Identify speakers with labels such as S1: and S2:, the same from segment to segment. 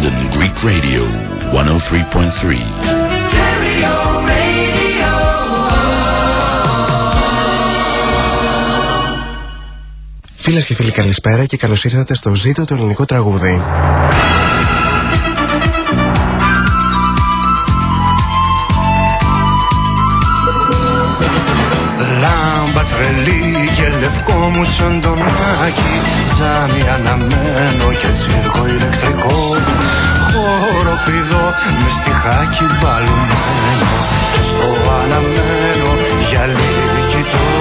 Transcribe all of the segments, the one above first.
S1: London Greek Radio 103.3.
S2: Φίλες και φίλοι καλησπέρα και καλώς ήρθατε στο ζήτο του ελληνικού τραγούδι.
S3: Λάμπα τρελή και λευκό μου σαν τον Άκη Ζάμι αναμένο και τσίρκο ηλεκτρικό Χώρο πηδό με στιχάκι μπαλουμένο Και στο αναμένο γυαλί κοιτώ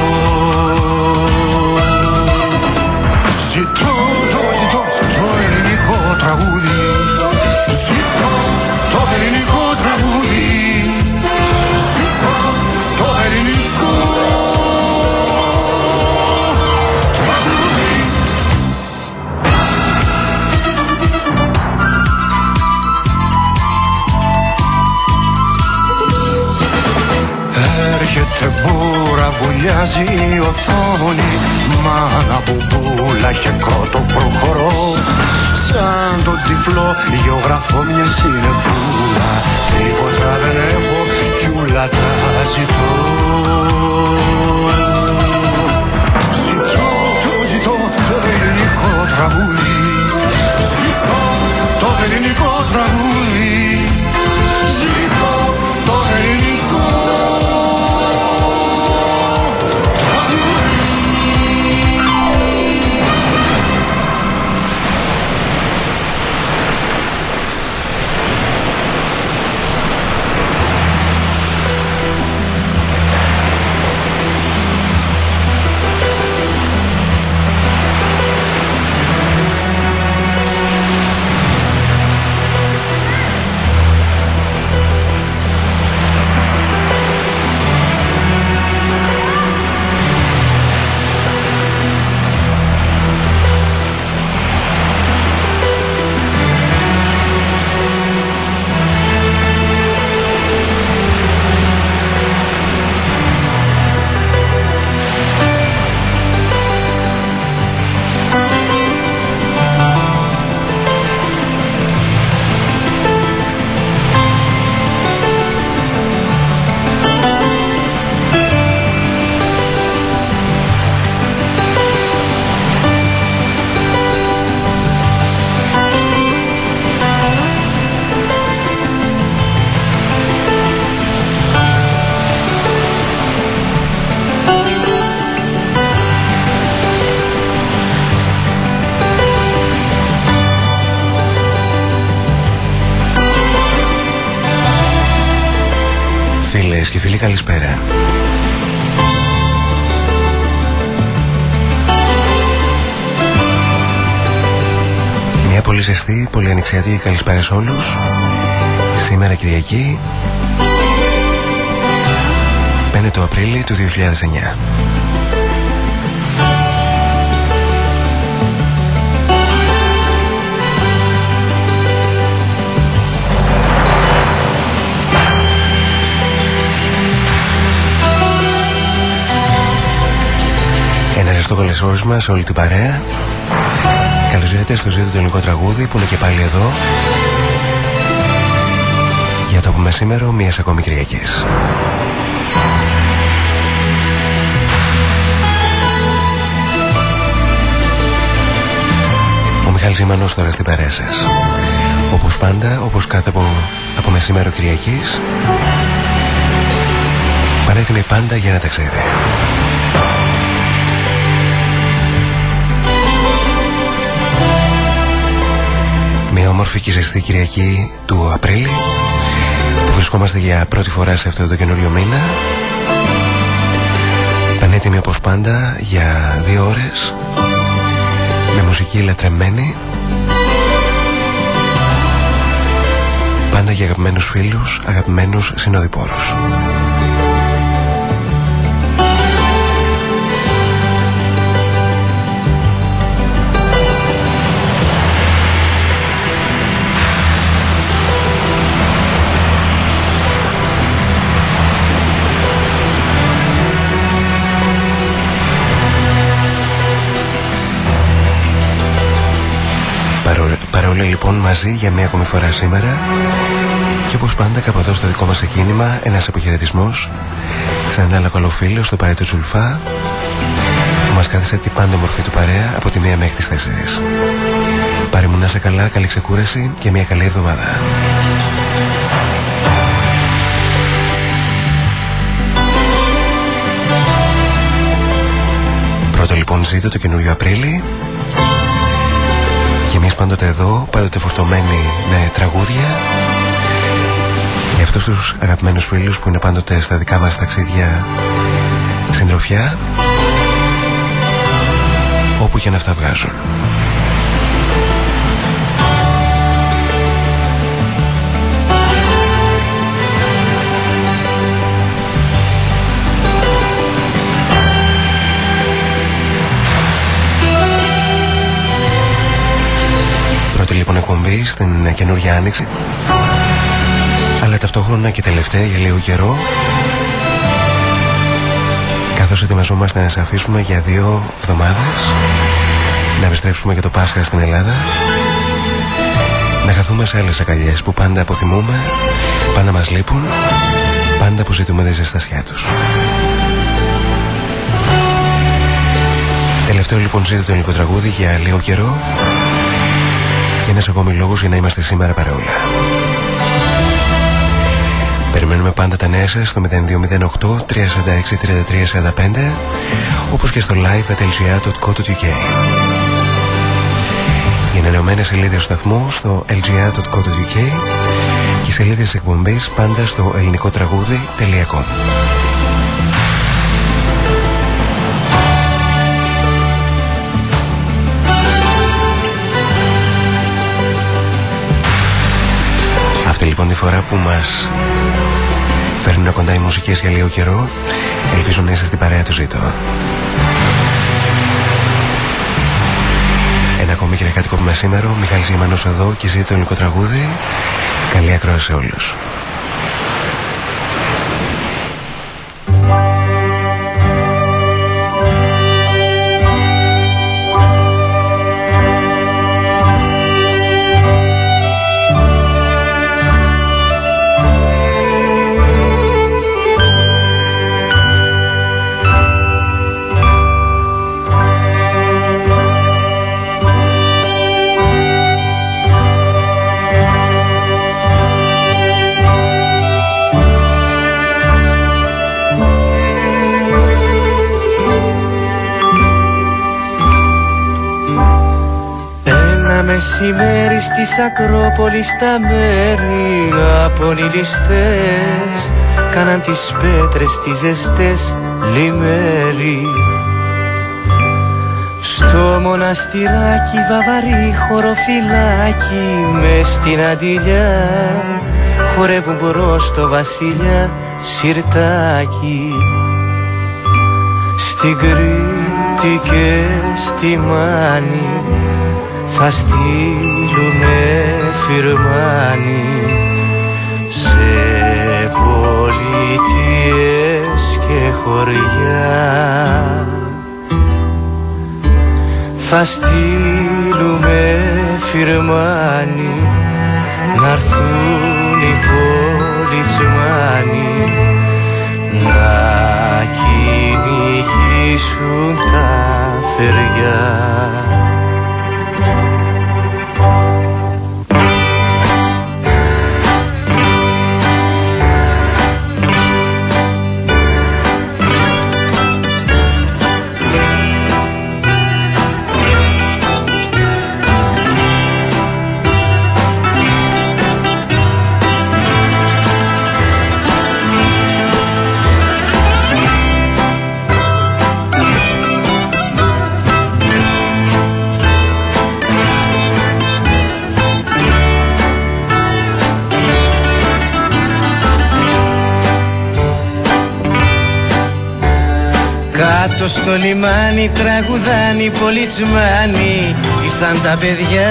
S3: Έρχεται μπούρα, βουλιάζει η οθόνη Μάνα μπουμπούλα και κότο προχωρώ. Σαν τον τυφλό γεωγραφώ μια συνεφούλα Τίποτα δεν έχω κι ούλα τα ζητώ. Ζητώ, το ζητώ το ελληνικό τραγούδι. Ζητώ το ελληνικό τραγούδι
S2: ζεστή, πολύ ανοιξιατή καλησπέρα σε όλους. Σήμερα Κυριακή, 5 του Απρίλη του 2009. Ένα ζεστό καλεσόρισμα σε όλη την παρέα. Καλώς ήρθατε στο ζήτο του ελληνικό τραγούδι που είναι και πάλι εδώ. Για το που μεσήμερο μίας ακόμη Κυριακής. Ο Μιχάλης Ζήμανος τώρα στην παρέα σας. Όπως πάντα, όπως κάθε από, από μεσήμερο Κυριακής, πανέτοιμοι πάντα για ένα ταξίδι. Όμορφη και ζεστή Κυριακή του Απρίλη που βρισκόμαστε για πρώτη φορά σε αυτό το καινούριο μήνα πανέτοιμοι όπως πάντα για δύο ώρες με μουσική λατρεμένη πάντα για αγαπημένους φίλους, αγαπημένους συνοδοιπόρους. Παρόλα λοιπόν μαζί για μία ακόμη φορά σήμερα και όπως πάντα κάπου εδώ στο δικό μας εκκίνημα ένας αποχαιρετισμός σε ένα άλλο καλό φίλο στο παρέτο Τσουλφά που μας κάθεσε την πάντα μορφή του παρέα από τη μία μέχρι τις τέσσερις. Πάρε μου να σε καλά, καλή ξεκούραση και μια καλή εβδομάδα. Πρώτο λοιπόν ζήτω το καινούριο Απρίλη και εμείς πάντοτε εδώ, πάντοτε φορτωμένοι με τραγούδια για αυτούς τους αγαπημένους φίλους που είναι πάντοτε στα δικά μας ταξίδια συντροφιά όπου και να αυτά βγάζουν. Λοιπόν εκπομπή στην καινούργια άνοιξη. Αλλά ταυτόχρονα και τελευταία για λίγο καιρό καθώς ετοιμαζόμαστε να σε αφήσουμε για δύο εβδομάδες να επιστρέψουμε για το Πάσχα στην Ελλάδα να χαθούμε σε άλλες αγκαλιές που πάντα αποθυμούμε πάντα μας λείπουν πάντα που ζητούμε τη ζεστασιά τους. Τελευταίο λοιπόν ζήτω το ελληνικό τραγούδι για λίγο καιρό και ένας ακόμη λόγος για να είμαστε σήμερα παρεόλα. Περιμένουμε πάντα τα νέα σας στο 0208 346 3345 όπως και στο live.lgr.co.uk Οι ανανεωμένες σελίδες του σταθμού στο lgr.co.uk και οι σελίδες εκπομπής πάντα στο ελληνικό λοιπόν τη φορά που μας φέρνουν κοντά οι μουσικές για λίγο καιρό ελπίζω να είστε στην παρέα του ζήτω. Ένα ακόμη κυριακάτικο που σήμερα, Μιχάλης Γεμανός εδώ και ζήτω ελληνικό τραγούδι. Καλή ακρόαση σε όλους.
S4: Μεσημέρι στις Ακρόπολης τα μέρη από νηλιστές κάναν τις πέτρες τις ζεστές λιμέρι. Στο μοναστηράκι βαβαρή χωροφυλάκι μες στην αντιλιά χορεύουν μπρος το βασιλιά σιρτάκι. Στην Κρήτη και στη Μάνη θα στείλουμε φυρμάνι σε πολιτείες και χωριά. Θα στείλουμε φυρμάνι να έρθουν οι πολιτσμάνοι να κυνηγήσουν τα θεριά Κάτω στο λιμάνι τραγουδάνει οι πολιτσμάνοι Ήρθαν τα παιδιά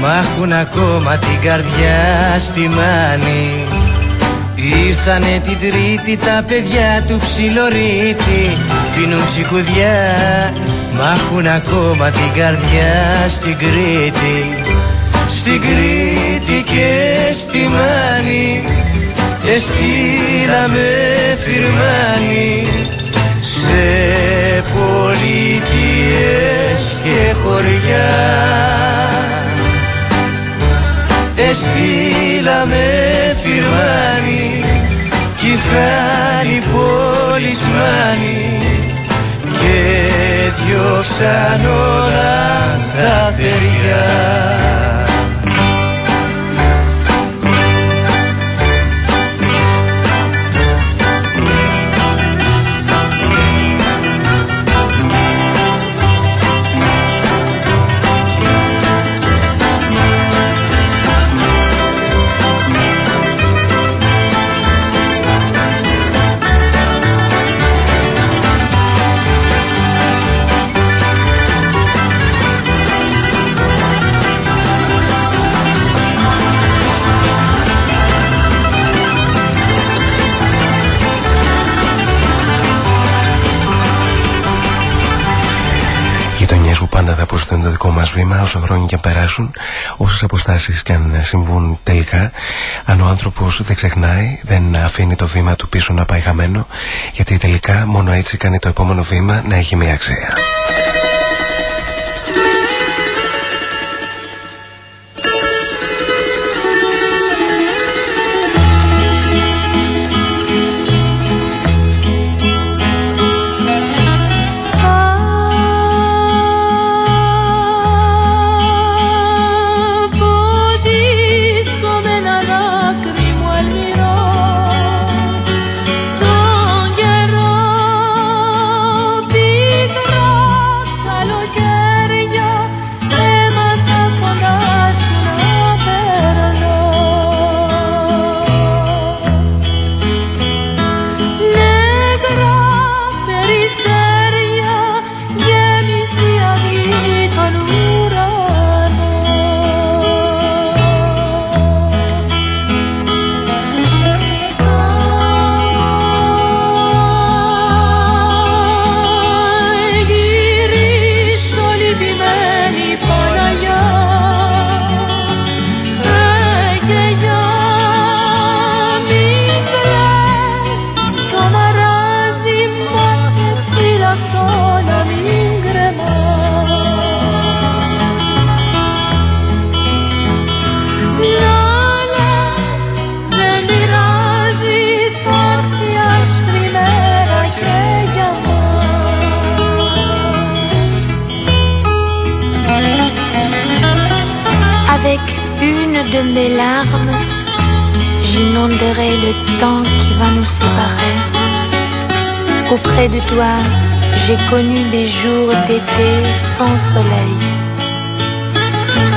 S4: μ' έχουν ακόμα την καρδιά στη μάνη. Ήρθανε την τρίτη τα παιδιά του ψιλορίτη. Πίνουν ψυχουδιά μ' έχουν ακόμα την καρδιά στην Κρήτη. Στην Κρήτη και στη Μάνη Εστήλαμε φυρμάνι σε πολιτείες και χωριά. Εστήλαμε φυρμάνι κι φράνι πολισμάνι και διώξαν όλα τα θεριά
S2: πάντα θα αποζητούν το δικό μας βήμα όσο χρόνια και περάσουν, όσες αποστάσεις και αν συμβούν τελικά. Αν ο άνθρωπος δεν ξεχνάει, δεν αφήνει το βήμα του πίσω να πάει χαμένο, γιατί τελικά μόνο έτσι κάνει το επόμενο βήμα να έχει μια αξία.
S5: J'ai connu des jours d'été sans soleil.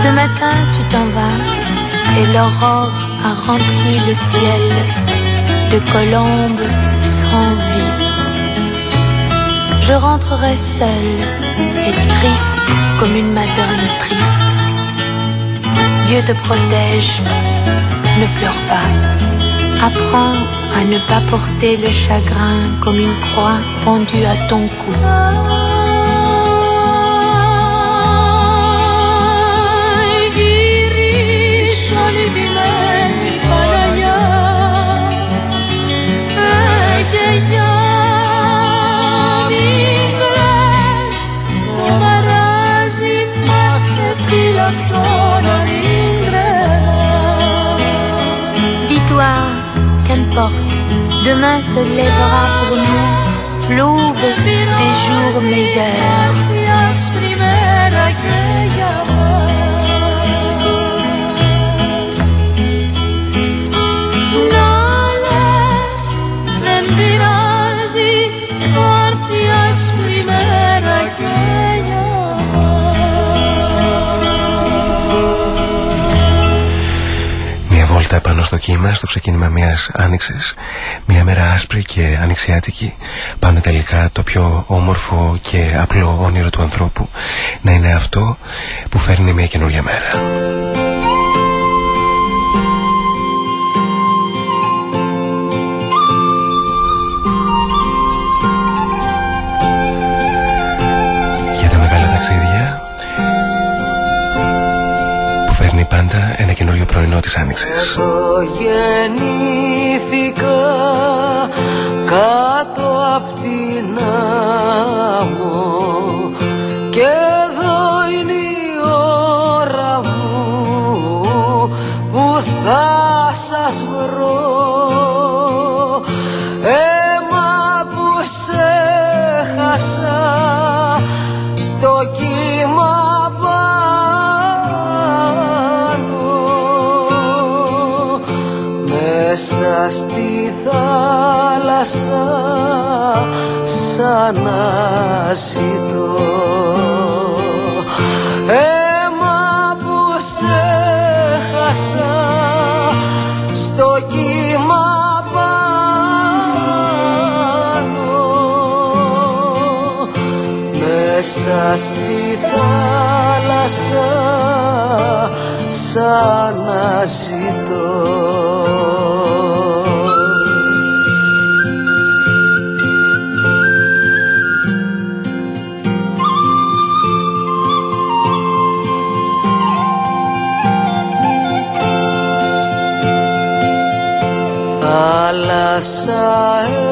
S5: Ce matin, tu t'en vas et l'aurore a rempli le ciel de colombes sans vie. Je rentrerai seule et triste comme une madone triste. Dieu te protège, ne pleure pas. Apprends à ne pas porter le chagrin comme une croix pendue à ton cou. Demain se lèvera pour nous l'aube des jours meilleurs.
S2: Πάνω στο κύμα στο ξεκίνημα μιας άνοιξης. Μια μέρα άσπρη και ανοιξιάτικη. Πάντα τελικά το πιο όμορφο και απλό όνειρο του ανθρώπου να είναι αυτό που φέρνει μια καινούργια μέρα πάντα πάντα ένα καινούριο πρωινό της Άνοιξης.
S6: Εγώ γεννήθηκα κάτω απ' την άμμο και εδώ είναι η ώρα μου που θα σας βρω μέσα στη θάλασσα σαν να ζητώ. Αίμα που σε χάσα στο κύμα πάνω μέσα στη θάλασσα σαν να ζητώ θάλασσα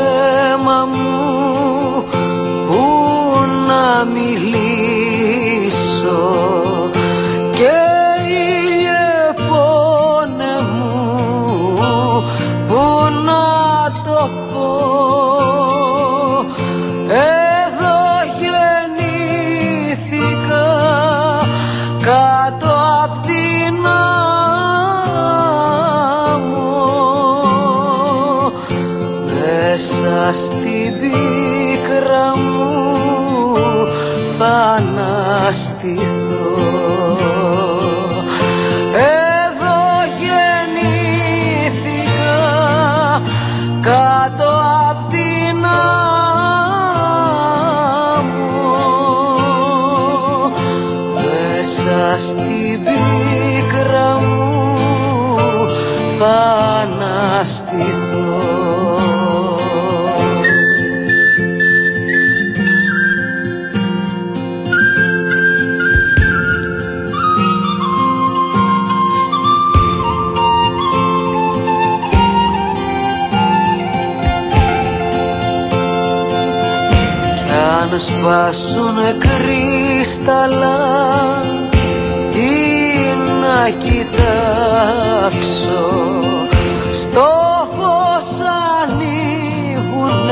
S6: στην πίκρα μου θα αναστηθώ αν σπάσουν κρύσταλλα τι να κοιτάξω. Στο φως ανοίγουνε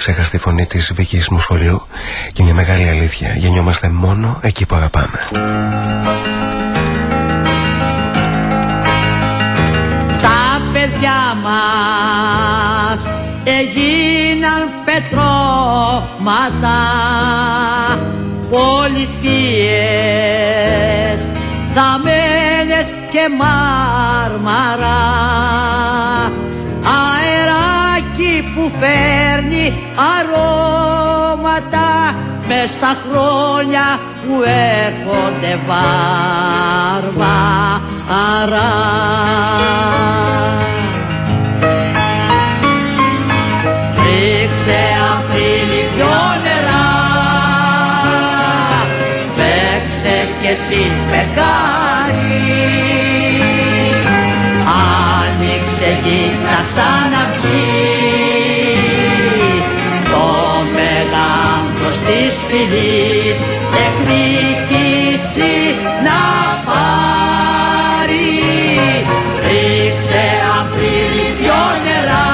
S2: αγαπημένη και ξεχαστή φωνή της Βίκης μου σχολείου και μια μεγάλη αλήθεια. Γεννιόμαστε μόνο εκεί που αγαπάμε.
S7: Τα παιδιά μας έγιναν πετρώματα πολιτείες δαμένες και μάρμαρα αεράκι που φέρνει αρώματα μες στα χρόνια που έρχονται βάρβαρα. Ρίξε Απρίλη δυο νερά Παίξε κι εσύ φεγγάρι. Άνοιξε γύτα σαν να βγει της φυλής εκδίκηση να πάρει. Ρίξε Απρίλη δυο νερά.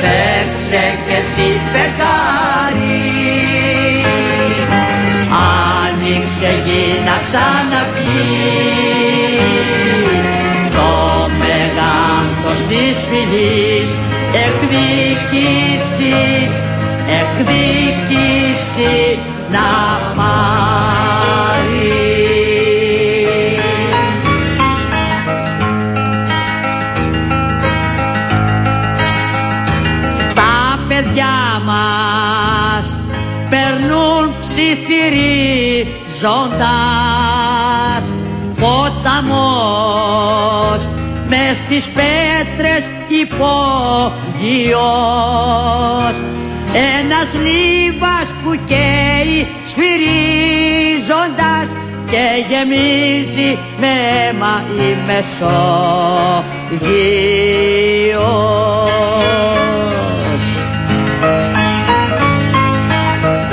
S7: Παίξε κι εσύ φεγγάρι. Άνοιξε γη να ξαναπεί Το μεγάθος της φυλής εκδίκηση εκδίκηση να πάρει. Τα παιδιά μας περνούν ψιθυρίζοντας ποταμός μες στις πέτρες υπόγειος ένας λίβας που καίει σφυρίζοντας και γεμίζει με αίμα η Μεσόγειος.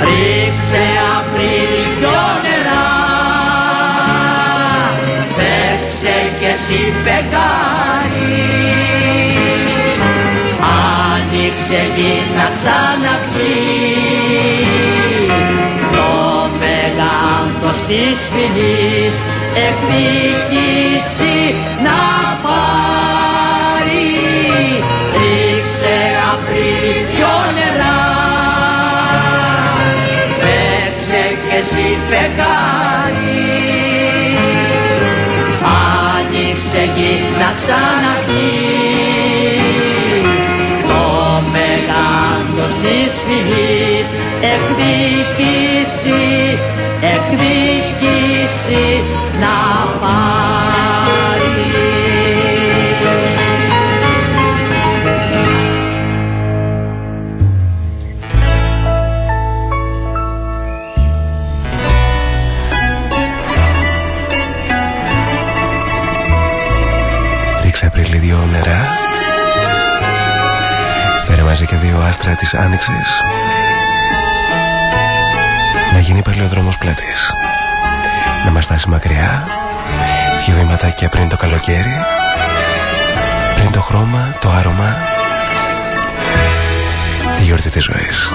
S7: Ρίξε Απρίλιο νερά, παίξε κι εσύ φεγγάρι άνοιξε γη να ξαναπείς. Το μεγάθος της φυλής εκδίκηση να πάρει. Ρίξε Απρίλη δυο νερά. Πέσε κι εσύ φεγγάρι. Άνοιξε γη να ξαναπείς της φυλής εκδίκηση, εκδίκηση να
S8: άστρα της άνοιξης. Να γίνει πάλι ο δρόμος πλάτης Να μας στάσει μακριά. Δύο βήματάκια πριν το καλοκαίρι. Πριν το χρώμα, το άρωμα. Τη γιορτή της ζωής.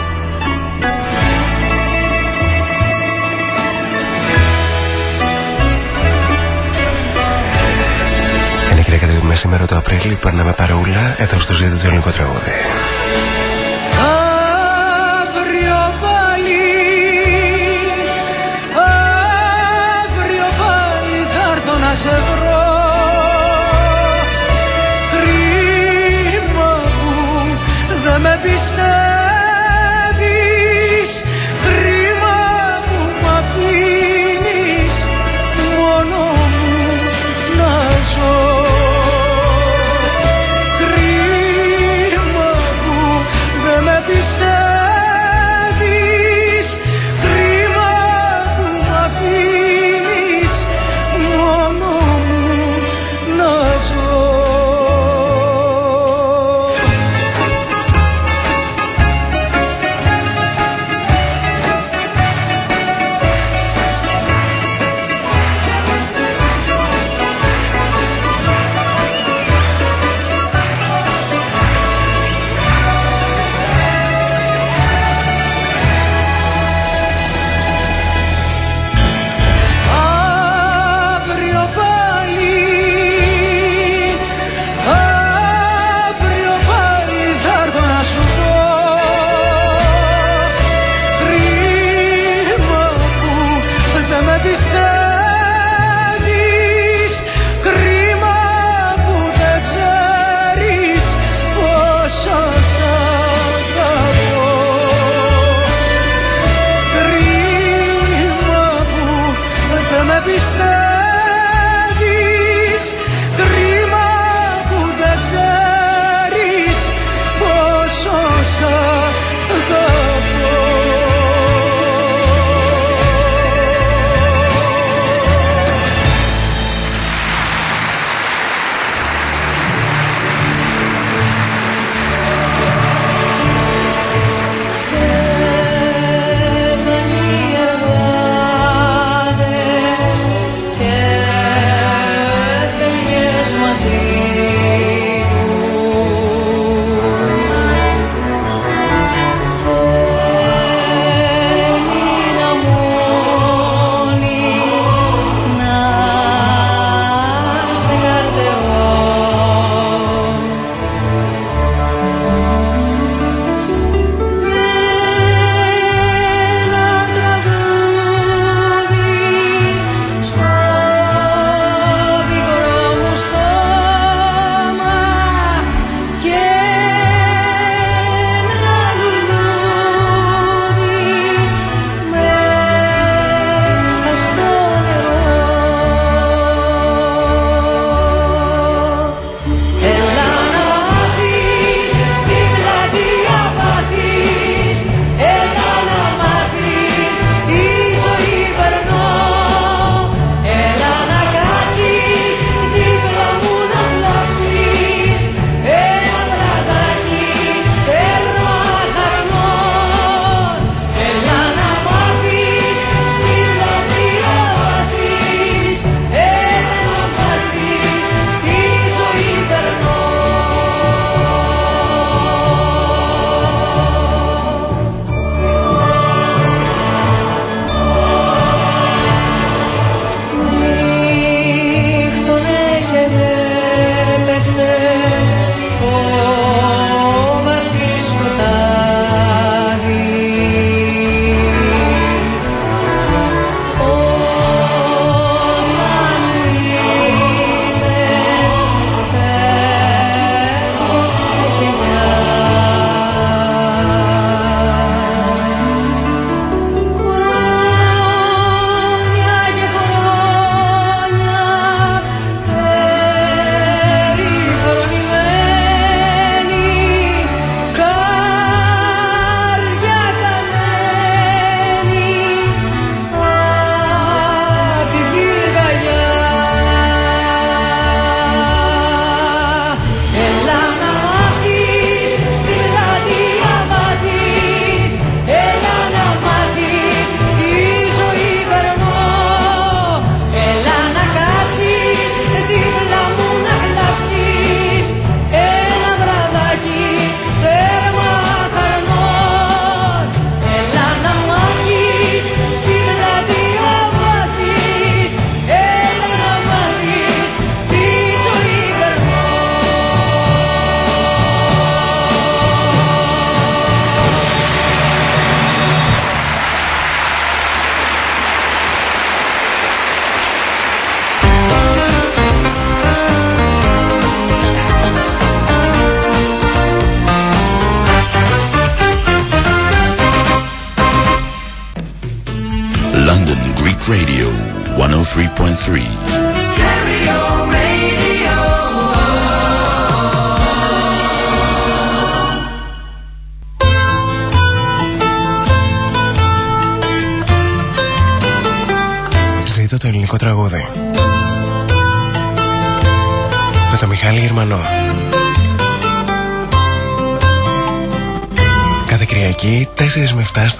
S8: Είναι κυρία Κατρίπη σήμερα το Απρίλιο Περνάμε παρεούλα εδώ στο ζήτο του ελληνικού τραγούδι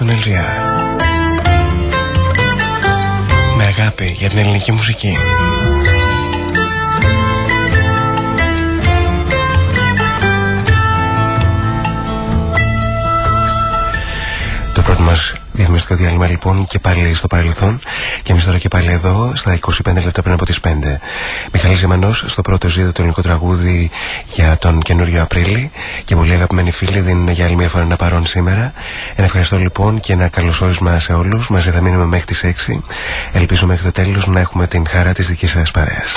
S7: με
S2: 7 στον Ελζιά. Με αγάπη για την ελληνική μουσική. Διάλειμμα λοιπόν και πάλι στο παρελθόν και εμείς τώρα και πάλι εδώ στα 25 λεπτά πριν από τις 5. Μιχαλής Ζημανός στο πρώτο ζήτο το ελληνικό τραγούδι για τον καινούριο Απρίλη και πολύ αγαπημένοι φίλοι δίνουν για άλλη μια φορά ένα παρόν σήμερα. Ένα ευχαριστώ λοιπόν και ένα καλωσόρισμα σε όλους. Μαζί θα μείνουμε μέχρι τις 6. Ελπίζω μέχρι το τέλος να έχουμε την χαρά της δικής σας παρέας.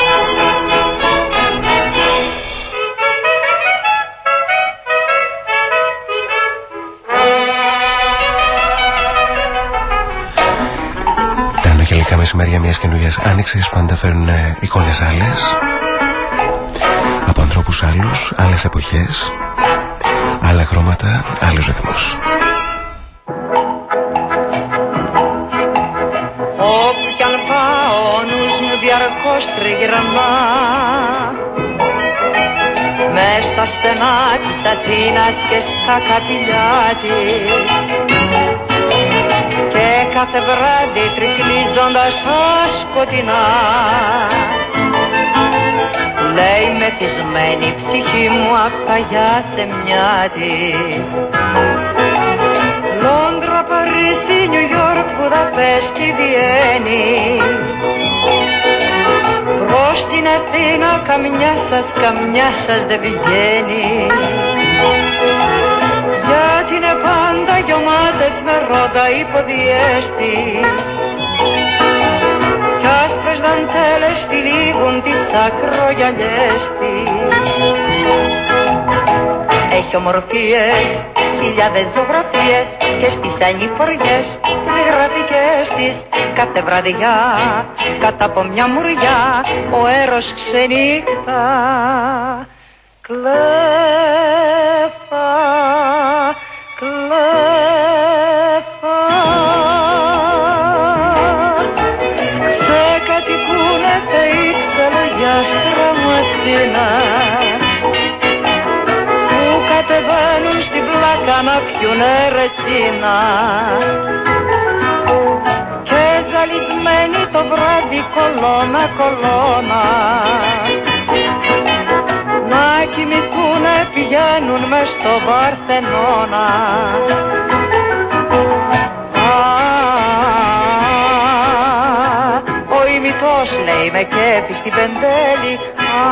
S2: Τα αναγελικά μεσημέρια μιας καινούριας άνοιξης πάντα φέρνουν ε, εικόνες άλλες. Από ανθρώπους άλλους, άλλες εποχές άλλα χρώματα, άλλους ρυθμούς.
S9: Όπου κι αν πάω ο νους μου διαρκώς τριγυρνά Μες στα στενά της Αθήνας και στα καπηλιά της. Και κάθε βράδυ τρικλίζοντας τα σκοτεινά. Λέει μεθυσμένη ψυχή μου απ' τα γεια σε μια της Λόντρα, Παρίσι, Νιου Ιόρκ, Βουδαπέστη, Βιέννη. Προς την Αθήνα καμιά σας, καμιά σας δεν πηγαίνει γεμάτες με ρόδα οι ποδιές της Κι άσπρες δαντέλες τυλίγουν τις ακρογιαλιές της. Έχει ομορφίες, χιλιάδες ζωγραφίες και στις ανηφοριές τις γραφικές της. Κάθε βραδιά κάτω από μια μουριά ο έρος ξενύχτα κλέφα, κλέφα στραμματίνα που κατεβαίνουν στην πλάκα να πιουνε ρετσίνα. Και ζαλισμένοι το βράδυ κολόνα κολόνα. Να κοιμηθούνε πηγαίνουν μες στο Παρθενώνα Α, ο ημιτός λέει με κέφι στην πεντέλη Α,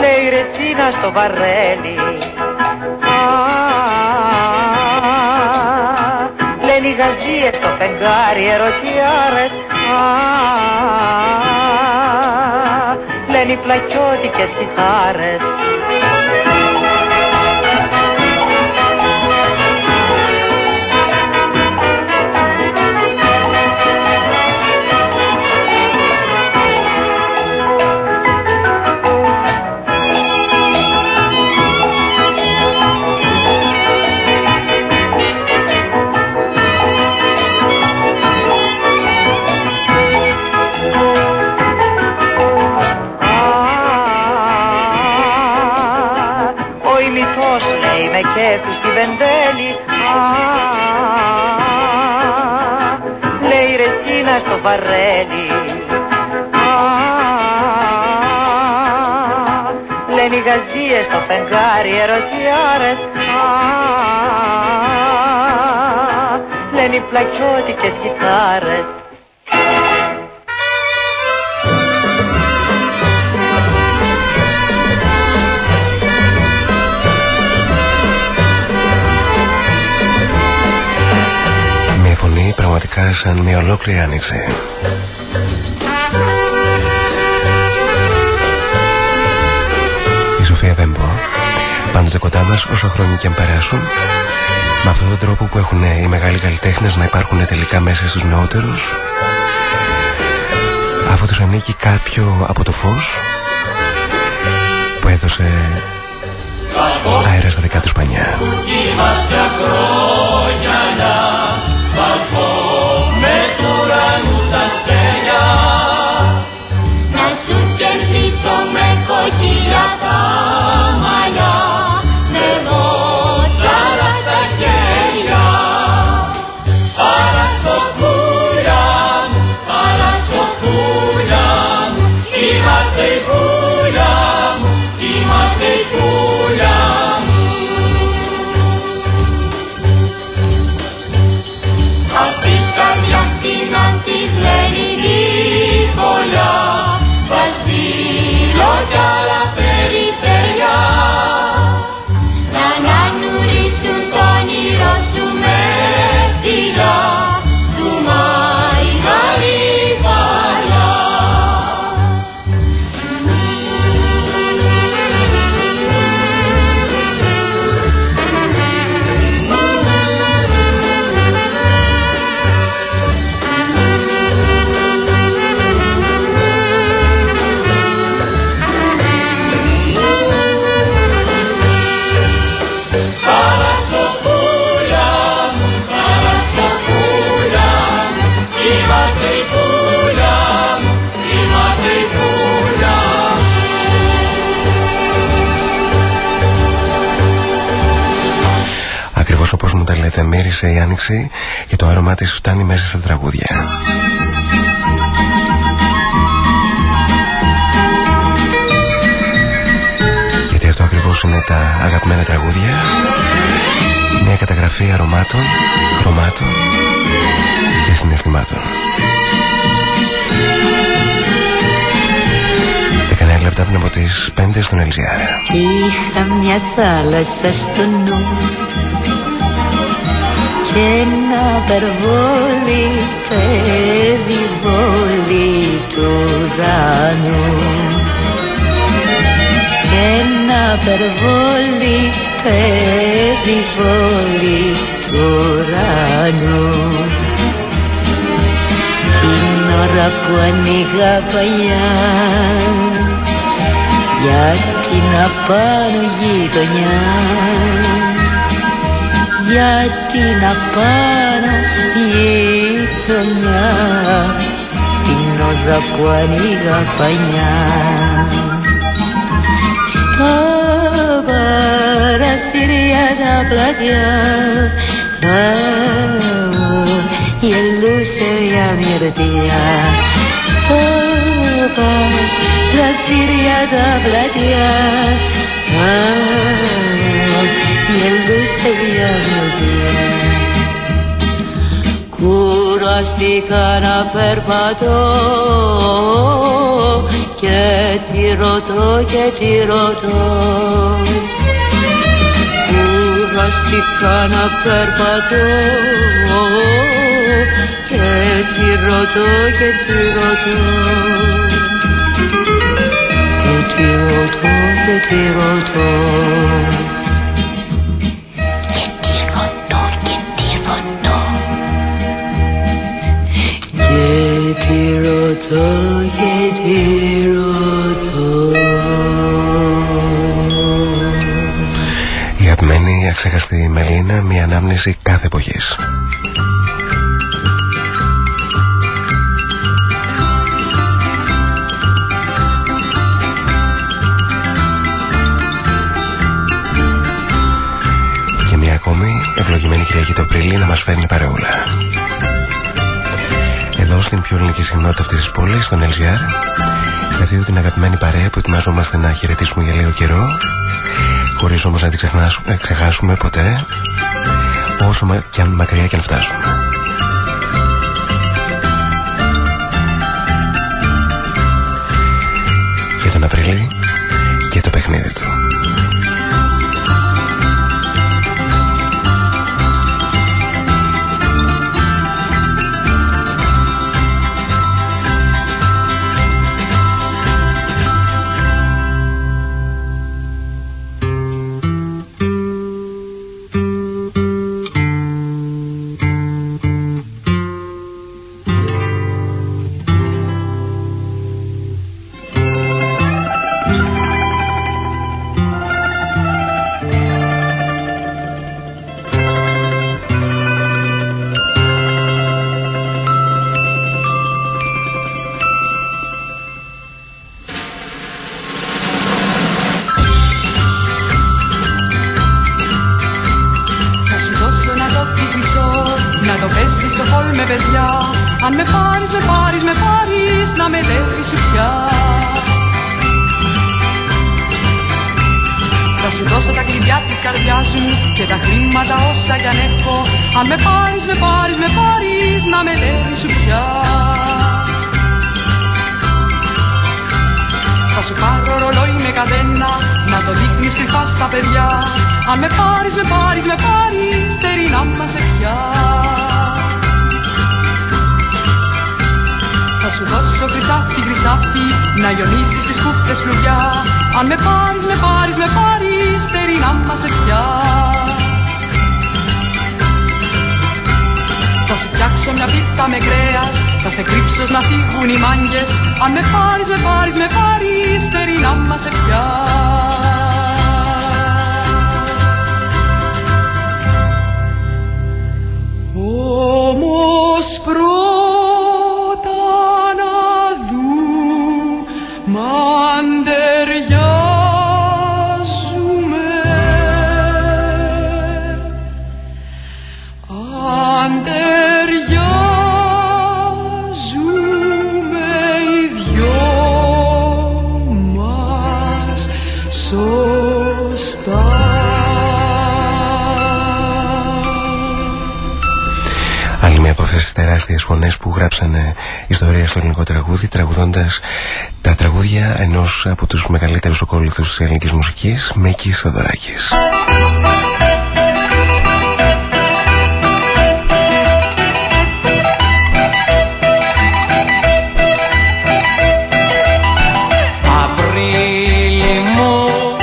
S9: λέει ρετσίνα στο βαρέλι. Α, λένε οι γαζίες στο φεγγάρι ερωτιάρες. Α, λένε οι πλακιώτικες κιθάρες στο φεγγάρι ερωτιάρες Α, λένε οι πλακιώτικες κιθάρες.
S2: Μια φωνή πραγματικά σαν μια ολόκληρη άνοιξη. Η Σοφία Βέμπο πάντοτε κοντά μας όσο χρόνια και αν περάσουν με αυτόν τον τρόπο που έχουν οι μεγάλοι καλλιτέχνες να υπάρχουν τελικά μέσα στους νεότερους αφού τους ανήκει κάποιο από το φως που έδωσε αέρα στα δικά τους πανιά.
S10: Να σου σου και χρυσό με
S2: κόκκινα. Όπως μου τα λέτε μύρισε η άνοιξη και το άρωμά της φτάνει μέσα στα τραγούδια. Γιατί αυτό ακριβώς είναι τα αγαπημένα τραγούδια. Μια καταγραφή αρωμάτων, χρωμάτων και συναισθημάτων. 19 λεπτά πριν από τις 5 στον LGR
S11: Είχα μια θάλασσα στο νου και ένα περβόλι περιβόλι του ουρανού και ένα περβόλι περιβόλι του ουρανού την ώρα που ανοίγα παλιά για την απάνω γειτονιά για την απάνω γειτονιά την ώρα που ανοίγα πανιά στα παραθύρια τα πλατιά θα γελούσε μια μυρτιά στα παραθύρια τα πλατιά θα γελούσε μια μυρτιά Κουραστήκα να περπατώ και τι ρωτώ και τι ρωτώ Κουραστήκα να περπατώ και τι ρωτώ και τι ρωτώ και τι ρωτώ και τι ρωτώ Και τι ρωτώ και τι ρωτώ
S2: Η αγαπημένη αξέχαστη Μελίνα, μια ανάμνηση κάθε εποχής. Ευλογημένη Κυριακή το Απρίλη να μας φέρνει παρεούλα. Εδώ στην πιο ελληνική συχνότητα αυτής της πόλης, στον LGR, σε αυτή την αγαπημένη παρέα που ετοιμάζομαστε να χαιρετήσουμε για λίγο καιρό, χωρίς όμως να την ξεχνάσουμε- ξεχάσουμε ποτέ, όσο μα- και αν μακριά και αν φτάσουμε. Για τον Απρίλη και το παιχνίδι του. Μεγαλύτερου ακόλουθου της ελληνικής μουσικής, Μίκης Θοδωράκης.
S12: Απρίλη μου,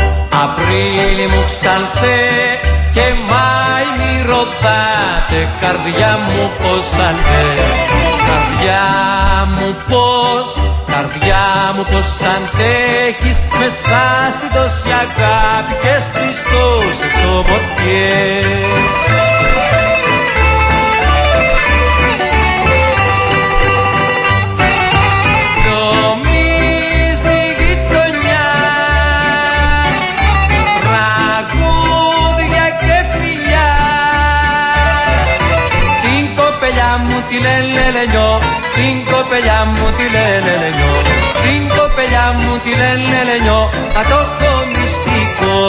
S12: Απρίλη μου ξανθέ και Μάη μη ρωτάτε καρδιά μου πως αντέ Καρδιά μου πως, καρδιά μου πως αντέχεις μέσα στην τόση αγάπη και στις τόσες ομορφιές. Νομίζει η γειτονιά Τραγούδια και φιλιά. Την κοπελιά μου τη λένε λενιό Την κοπελιά μου τη λένε λενιό Την κοπελιά μου τη λένε λενιό Θα το έχω μυστικό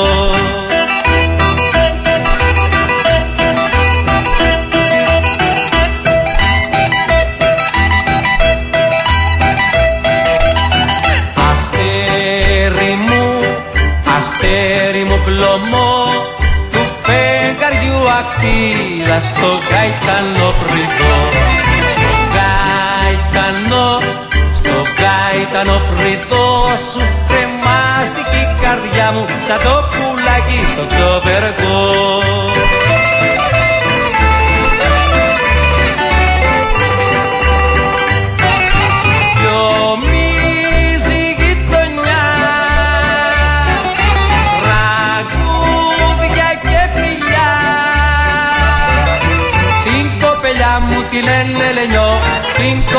S12: Αστέρι μου, αστέρι μου κλωμό του φεγγαριού ακτίδα στο γαϊτανό φρυδό γαϊτανό φρυδό σου κρεμάστηκε η καρδιά μου σαν το πουλάκι στο ξοπεργό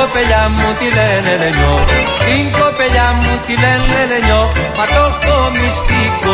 S12: κοπελιά μου τη λένε λενιό Την κοπελιά μου τη λένε λενιό Μα το έχω μυστικό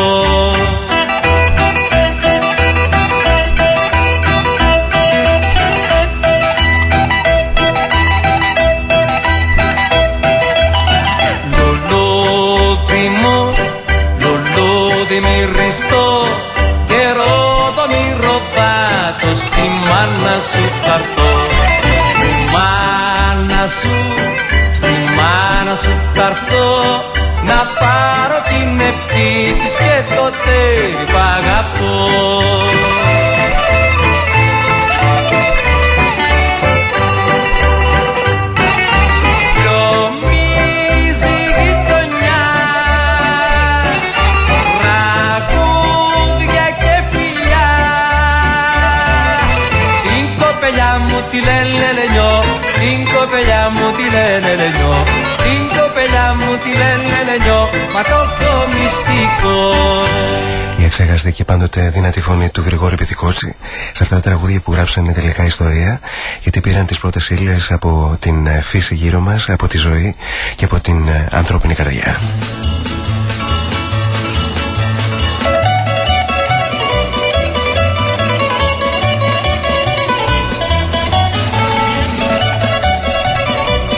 S12: Η
S2: εξέχαστη και πάντοτε δυνατή φωνή του Γρηγόρη Πυθικότσι σε αυτά τα τραγούδια που γράψανε τελικά ιστορία γιατί πήραν τις πρώτες ύλες από την ε, φύση γύρω μας, από τη ζωή και από την ε, ανθρώπινη καρδιά.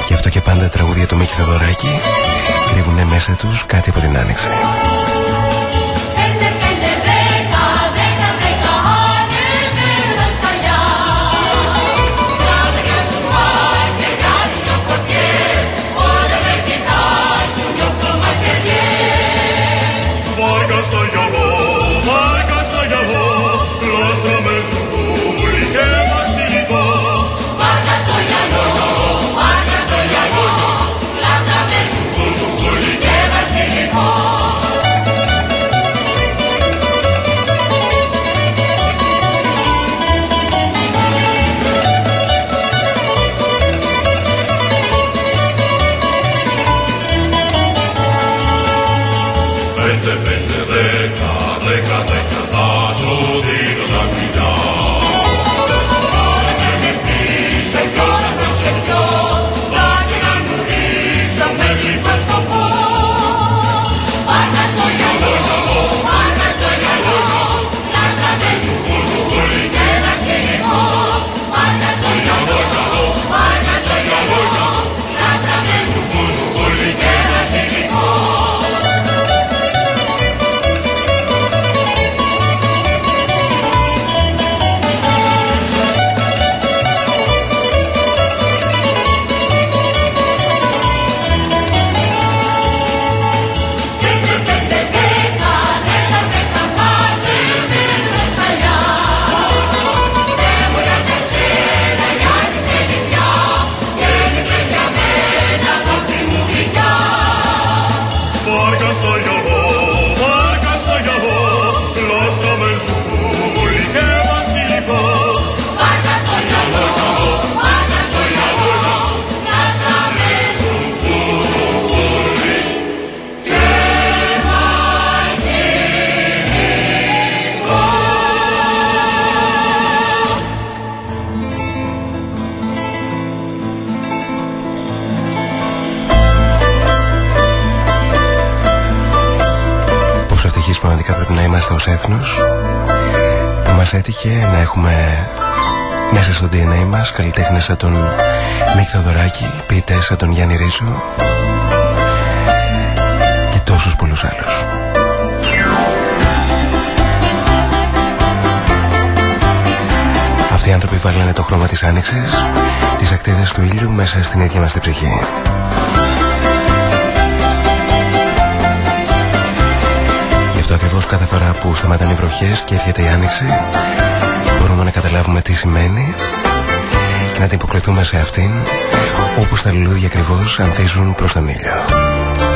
S2: Γι' αυτό και πάντα τραγούδια του Μίκη Θεοδωράκη κρύβουνε μέσα τους κάτι από την άνοιξη. Έθνος που μας έτυχε να έχουμε μέσα στο DNA μας καλλιτέχνες σαν τον Μίκ Θοδωράκη, ποιητές σαν τον Γιάννη Ρίζο και τόσους πολλούς άλλους. Αυτοί οι άνθρωποι βάλανε το χρώμα της άνοιξης, τις ακτίδες του ήλιου μέσα στην ίδια μας την ψυχή. Ακριβώς κάθε φορά που σταματάνε οι βροχές και έρχεται η άνοιξη, μπορούμε να καταλάβουμε τι σημαίνει και να την υποκληθούμε σε αυτήν, όπω τα λουλούδια ακριβώς ανθίζουν προς τον ήλιο.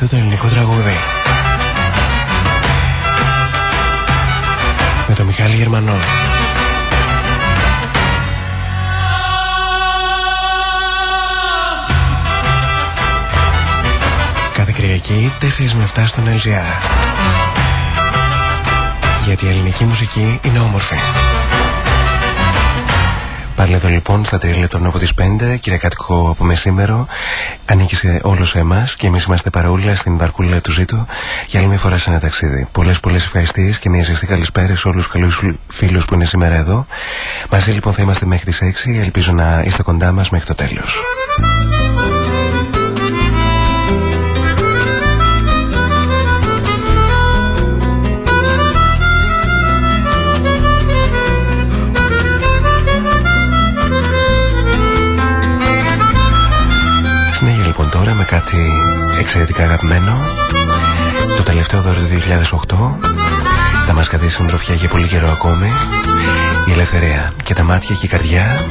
S2: Ζήτω το ελληνικό τραγούδι. Με το Μιχάλη Γερμανό. Κάθε Κυριακή 4 με 7 στον LGR. Γιατί η ελληνική μουσική είναι όμορφη. Πάλι εδώ λοιπόν στα 3 λεπτών από τις 5, κάτοικο από μεσήμερο. Ανήκει σε όλους εμάς και εμείς είμαστε παραούλα στην βαρκούλα του Ζήτου για άλλη μια φορά σε ένα ταξίδι. Πολλές πολλές ευχαριστίες και μια ζεστή καλησπέρα σε όλους τους καλούς φίλους που είναι σήμερα εδώ. Μαζί λοιπόν θα είμαστε μέχρι τις 6. Ελπίζω να είστε κοντά μας μέχρι το τέλος. Κάτι εξαιρετικά αγαπημένο. Το τελευταίο δώρο του 2008 Θα μας κρατήσει συντροφιά για πολύ καιρό ακόμη. Η ελευθερία και τα μάτια και η καρδιά.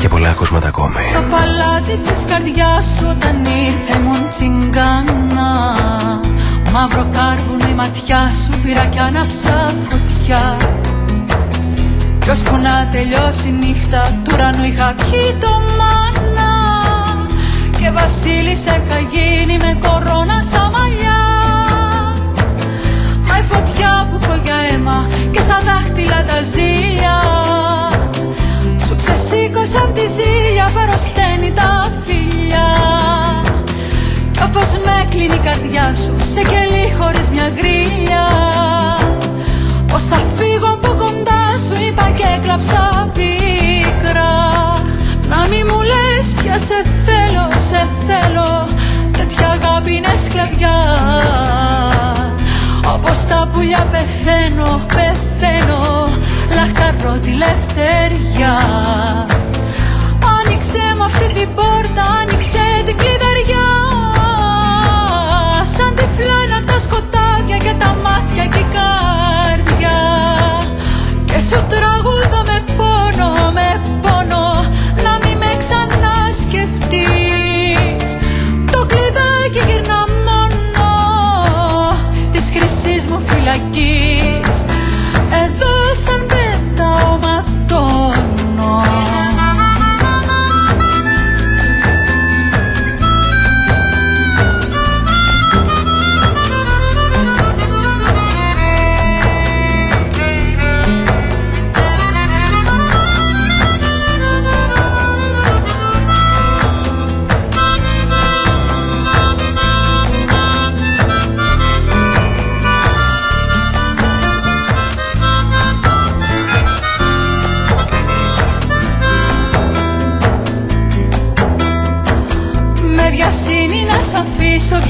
S2: Και πολλά ακούσματα ακόμη.
S13: Το παλάτι της καρδιάς σου όταν ήρθε μου τσιγκάνα. Μαύρο κάρβουνο η ματιά σου πήρα κι άναψα φωτιά. Κι ώσπου να τελειώσει η νύχτα του ουρανού είχα πιει το μάνα Και βασίλισσα είχα γίνει με κορώνα στα μαλλιά. Μα η φωτιά που έχω για αίμα και στα δάχτυλα τα ζήλια. Σου ξεσήκωσαν τη ζήλια περοσταίνει τα φίλια Κι όπως με κλείνει η καρδιά σου σε κελί χωρίς μια γκρίλια. Πως θα φύγω από κοντά σου είπα και έκλαψα πίκρα. Να μη μου λες πια σε θέλω, σε θέλω Τέτοια αγάπη είναι σκλαβιά. Όπως τα πουλιά πεθαίνω, πεθαίνω Λαχταρώ τη λευτεριά. Άνοιξε μου αυτή την πόρτα, άνοιξε την κλειδαριά. Σαν τυφλάνα από τα σκοτάδια και τα μάτια και η καρδιά. Και σου τραγούδω με πόνο, με χρυσής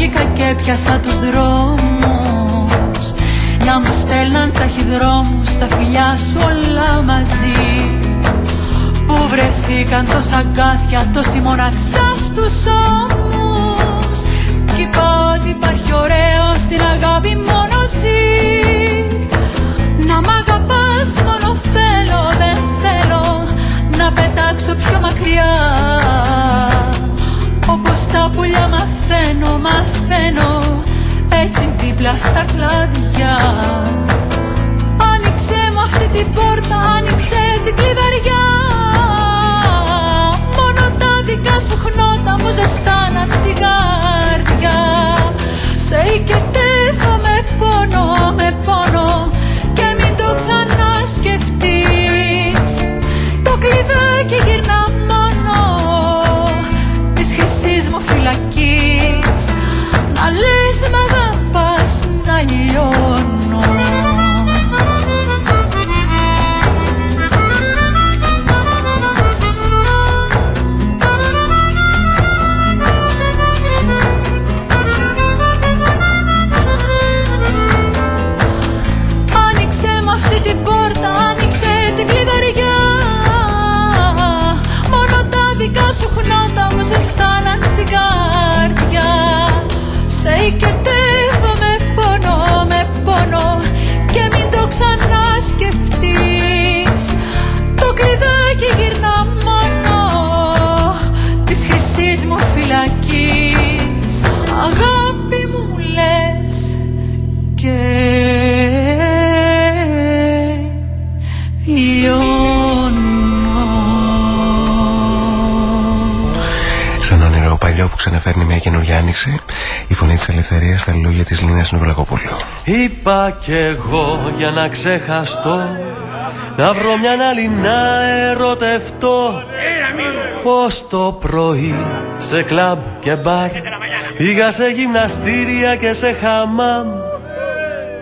S13: Αφήσω βγήκα και έπιασα τους δρόμους. Να μου στέλναν ταχυδρόμους τα φιλιά σου όλα μαζί. Που βρεθήκαν τόσα αγκάθια, τόση μοναξιά στους ώμους. Κι είπα ότι υπάρχει ωραίο στην αγάπη μόνο εσύ. Να μ' αγαπάς μόνο θέλω, δεν θέλω Να πετάξω πιο μακριά. όπως τα πουλιά μαθαίνω, μαθαίνω Έτσι δίπλα στα κλάδια Άνοιξε μου αυτή την πόρτα, άνοιξε την κλειδαριά. Μόνο τα δικά σου χνότα μου ζεστάναν την καρδιά. Σε οικετεύω με πόνο, με πόνο Και μην το ξανασκεφτείς. Το κλειδάκι γυρνά
S2: ξαναφέρνει μια καινούργια άνοιξη. Η φωνή της ελευθερίας στα λόγια της Λίνας Νογλακοπούλου
S12: Είπα κι εγώ για να ξεχαστώ Να βρω μια άλλη να ερωτευτώ. Πως το πρωί σε κλαμπ και μπαρ Πήγα σε γυμναστήρια και σε χαμάμ.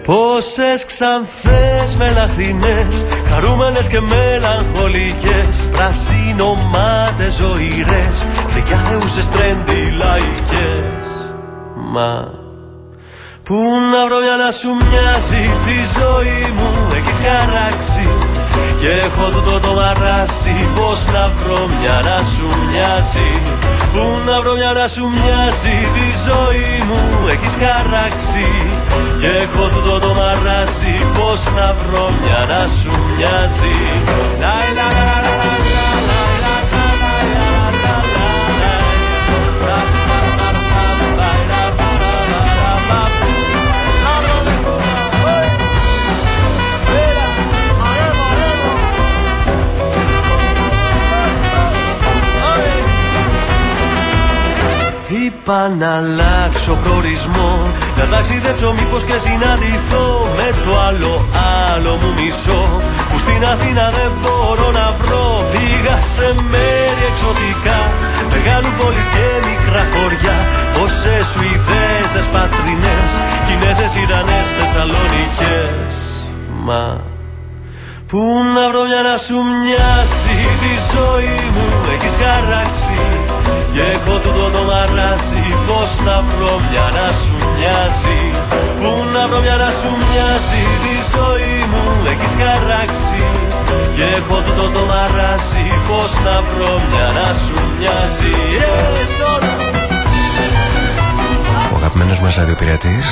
S12: Πόσες ξανθές μελαχρινές Χαρούμενες και μελαγχολικές Πρασίνομάτες ζωηρές Φεγγιάθεουσες τρέντι λαϊκές. Μα Πού να βρω μια να σου μοιάζει τη ζωή μου Έχεις χαράξει. Και έχω τούτο το μαράσι Πώς να βρω μια να σου μοιάζει. Πού να βρω μια να σου μοιάζει Τη ζωή μου έχεις χαράξει. Και έχω τούτο το μαράσι Πώς να βρω μια να σου μοιάζει. Λα, λα, λα, λα, Είπα να αλλάξω προορισμό. Να ταξιδέψω μήπως και συναντηθώ Με το άλλο άλλο μου μισό. Που στην Αθήνα δεν μπορώ να βρω Πήγα σε μέρη εξωτικά. Μεγάλου πόλεις και μικρά χωριά. Πόσες Σουηδέζες πατρινές Κινέζες, Ιρανές, Θεσσαλονικές Μα Πού να βρω μια να σου μοιάσει τη ζωή μου. Έχεις χαράξει Και έχω τούτο το μαράζει πως να βρω μια να σου μοιάζει. Πού να βρω μια να σου μοιάζει τη ζωή μου έχεις χαράξει. Και έχω τούτο το μαράζει πως να βρω μια να σου μοιάζει
S2: Ο αγαπημένος μας ραδιοπειρατής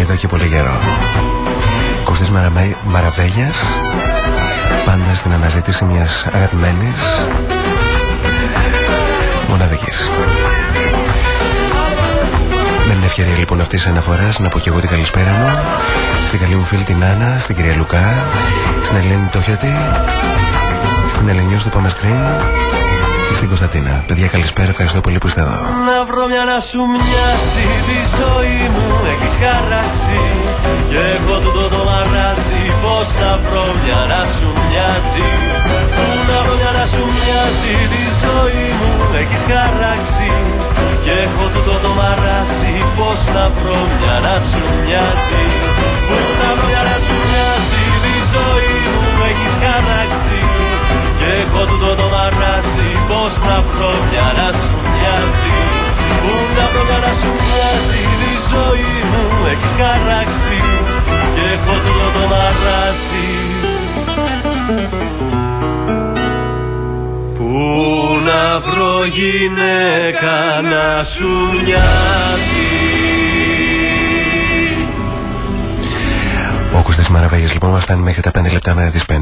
S2: εδώ και πολύ καιρό. Κωστής Μαραβέλιας πάντα στην αναζήτηση μιας αγαπημένης μοναδικής. Με την ευκαιρία λοιπόν αυτής της αναφοράς να πω και εγώ την καλησπέρα μου στην καλή μου φίλη την Άννα, στην κυρία Λουκά, στην Ελένη Τόχιατη, στην Ελενιό στο Παμασκρίν και στην Κωνσταντίνα. Παιδιά, καλησπέρα, ευχαριστώ πολύ που είστε εδώ.
S12: Να βρω μια να σου μοιάσει τη ζωή μου, έχεις χαράξει. Και έχω τούτο το μαράζει, πώς να βρω μια να σου μοιάζει; Πού να βρω μια να σου μοιάζει τη ζωή μου, έχεις χαράξει. Και έχω τούτο το μαράζει, πώς να βρω μια να σου μοιάζει; Πού να βρω μια να σου μοιάζει τη ζωή μου, έχεις χαράξει. Και έχω τούτο το μαράζει Πώς να βρω μια να σου μοιάζει. Πού να βρω μια να σου μοιάζει Τη ζωή μου έχεις χαράξει. Και έχω τούτο το μαράζει Πού να βρω γυναίκα να σου μοιάζει.
S2: Ο Κώστας Μαραβέγης λοιπόν μας φτάνει μέχρι τα 5 λεπτά μετά τις 5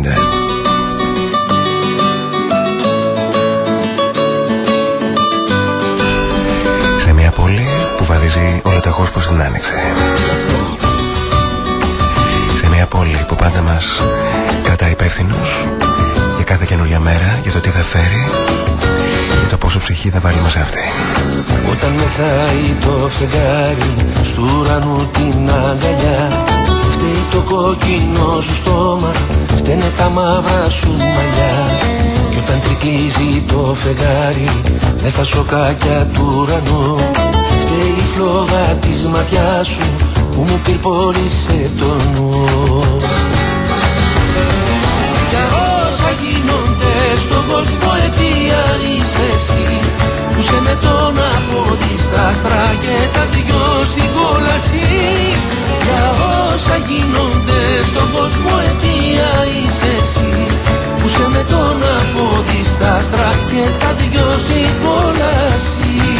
S2: πόλη που βαδίζει ολοταχώς προς την άνοιξη. Σε μια πόλη που πάντα μας κρατά υπεύθυνου για κάθε καινούργια μέρα, για το τι θα φέρει, για το πόσο ψυχή θα βάλει μας αυτή.
S14: Όταν μετράει το φεγγάρι στου ουρανού την αγκαλιά Φταίει το κόκκινο σου στόμα, φταίνε τα μαύρα σου μαλλιά Κι όταν τρικλίζει το φεγγάρι μες στα σοκάκια του ουρανού και η φλόγα της ματιάς σου που μου πυρπόλησε το νου. Για όσα γίνονται στον κόσμο αιτία είσαι εσύ. Που σε με τον απόδει στα άστρα και τα δυο στην κόλαση. Για όσα γίνονται στον κόσμο αιτία είσαι εσύ. Που σε με τον απόδει στα άστρα και τα δυο στην κόλαση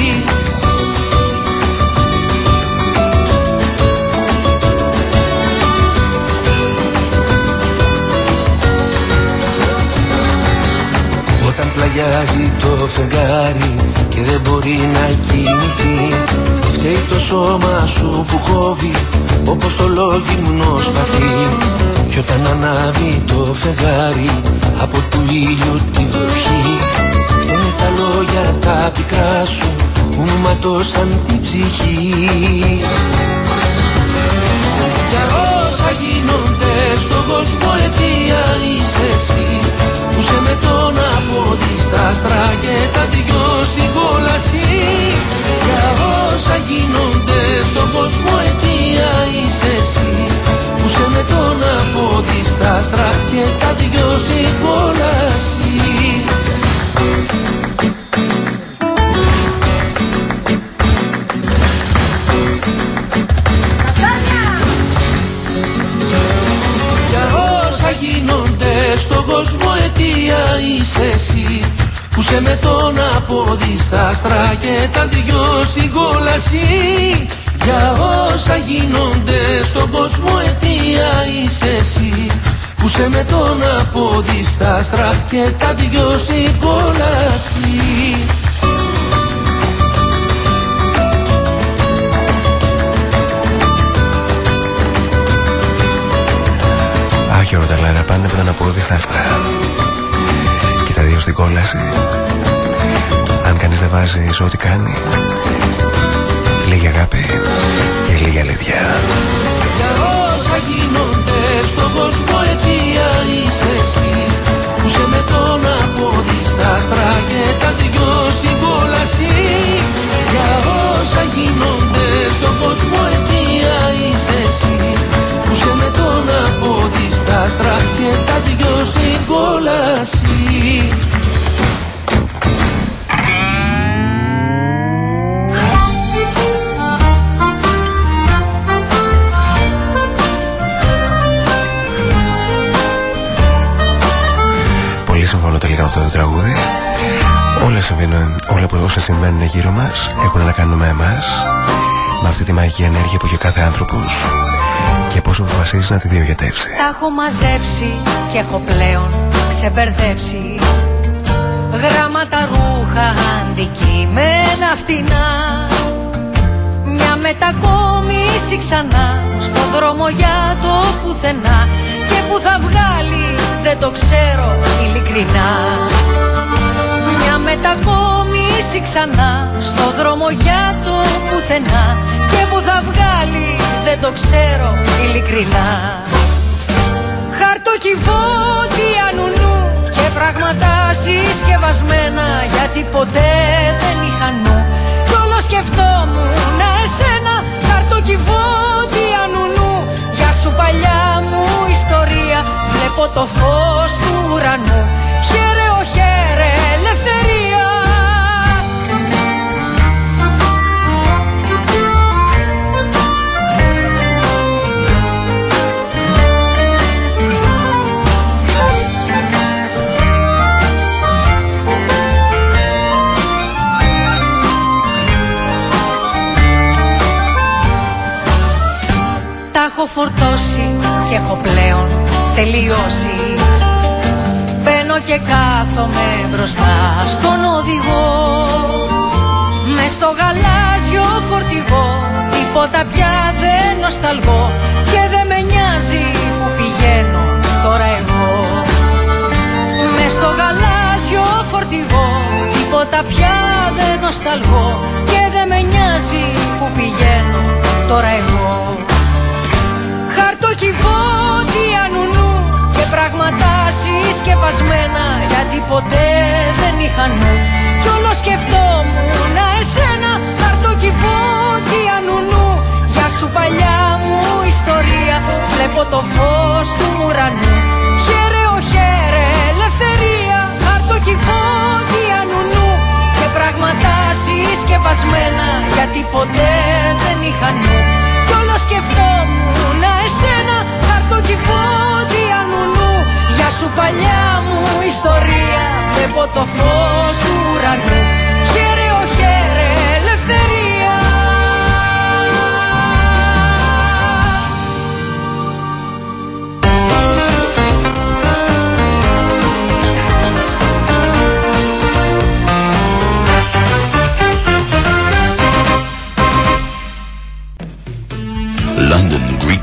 S14: πλαγιάζει το φεγγάρι και δεν μπορεί να κοιμηθεί Φταίει το σώμα σου που κόβει όπως το λόγιμνο σπαθί. Κι όταν ανάβει το φεγγάρι από του ήλιου τη βροχή. Φταίνε τα λόγια τα πικρά σου που μου ματώσαν την ψυχή. Για όσα γίνονται στον κόσμο αιτία είσαι εσύ που σε με τον απότη στα άστρα και τα δυο στην κόλαση. Για όσα γίνονται στον κόσμο αιτία είσαι εσύ. Που σε με τον απότη στα άστρα και τα δυο στην κόλαση στον κόσμο αιτία είσαι εσύ που σε με τον απόδεις στα άστρα και τα δυο στην κόλαση για όσα γίνονται στον κόσμο αιτία είσαι εσύ που σε με τον απόδεις στα άστρα και τα δυο στην κόλαση
S2: Άγιο τα πάντα με τον απόδει στα άστρα. Και τα δύο στην κόλαση. Αν κανείς δεν βάζει σε ό,τι κάνει Λίγη αγάπη και λίγη αλήθεια.
S14: Για όσα γίνονται στον κόσμο αιτία είσαι εσύ. Που σε με τον απόδει στα άστρα και τα δυο στην κόλαση. Για όσα γίνονται στον κόσμο αιτία άστρα και τα δυο στην κόλαση.
S2: Πολύ συμφωνώ τελικά με αυτό το τραγούδι. Όλα συμβαίνουν, όλα που όσα συμβαίνουν γύρω μας έχουν να κάνουν με εμάς με αυτή τη μαγική ενέργεια που έχει ο κάθε άνθρωπος και πόσο αποφασίζεις να τη διογετεύσει.
S15: Τα έχω μαζέψει και έχω πλέον ξεμπερδέψει. Γράμματα, ρούχα, αντικείμενα φτηνά. Μια μετακόμιση ξανά στο δρόμο για το πουθενά. Και που θα βγάλει δεν το ξέρω ειλικρινά. Μια μετακόμιση ξανά στο δρόμο για το πουθενά. Και που θα βγάλει δεν το ξέρω ειλικρινά. Χαρτοκιβώτια νουνού και πράγματα συσκευασμένα γιατί ποτέ δεν είχα νου. Κι όλο σκεφτόμουν εσένα χαρτοκιβώτια νουνού. Για σου παλιά μου ιστορία βλέπω το φως του ουρανού φορτώσει και έχω πλέον τελειώσει. Μπαίνω και κάθομαι μπροστά στον οδηγό. Μες στο γαλάζιο φορτηγό Τίποτα πια δεν νοσταλγώ Και δεν με νοιάζει που πηγαίνω τώρα εγώ. Μες στο γαλάζιο φορτηγό Τίποτα πια δεν νοσταλγώ Και δεν με νοιάζει που πηγαίνω τώρα εγώ Χαρτοκιβώτια νουνού και πράγματα συσκευασμένα γιατί ποτέ δεν είχα νου. Κι όλο σκεφτόμουν εσένα χαρτοκιβώτια νουνού. Για σου παλιά μου ιστορία βλέπω το φως του ουρανού. Χαίρε ο χαίρε ελευθερία χαρτοκιβώτια νουνού. Και πράγματα συσκευασμένα γιατί ποτέ δεν είχα νου. κι όλο σκεφτόμουν. Εσένα χαρτοκιβώτια νουνού για σου παλιά μου ιστορία. Βλέπω το φως του ουρανού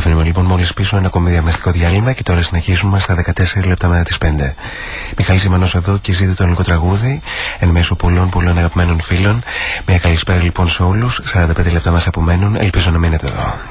S13: Αφήνουμε λοιπόν μόλις πίσω ένα ακόμη διαμεστικό διάλειμμα και τώρα συνεχίζουμε στα 14 λεπτά μετά τις 5. Μιχάλης Ζημανό εδώ και ζείτε το ελληνικό τραγούδι εν μέσω πολλών πολλών αγαπημένων φίλων. Μια καλησπέρα λοιπόν σε όλους. 45 λεπτά μας απομένουν. Ελπίζω να μείνετε εδώ.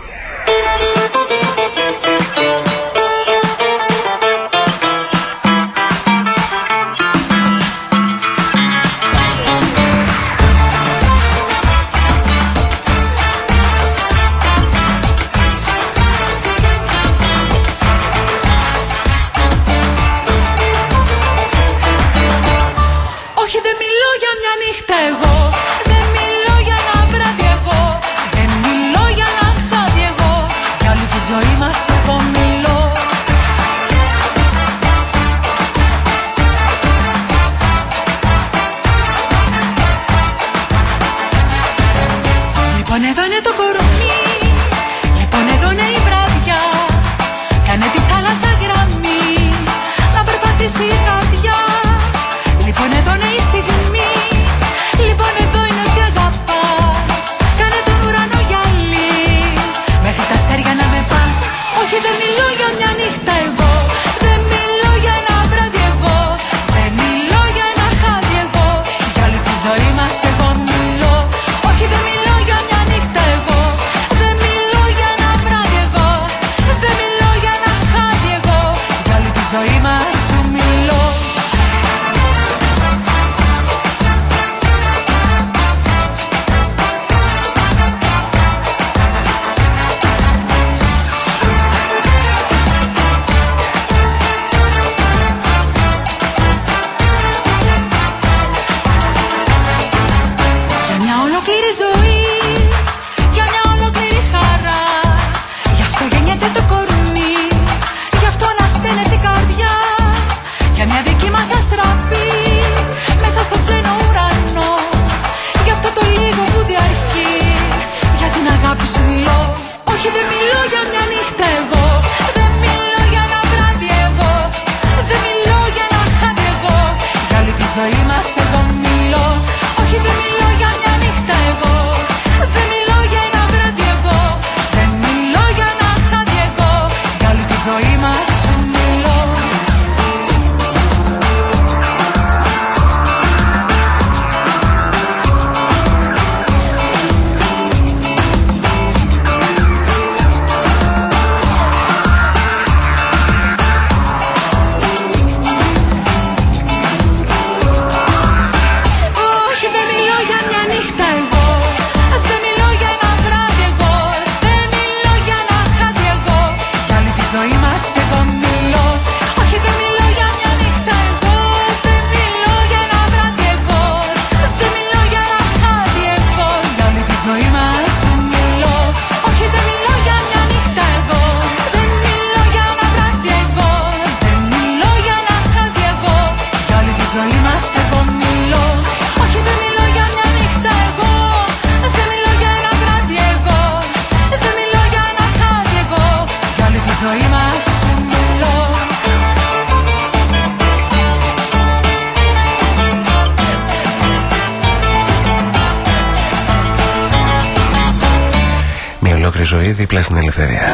S13: Στην ελευθερία.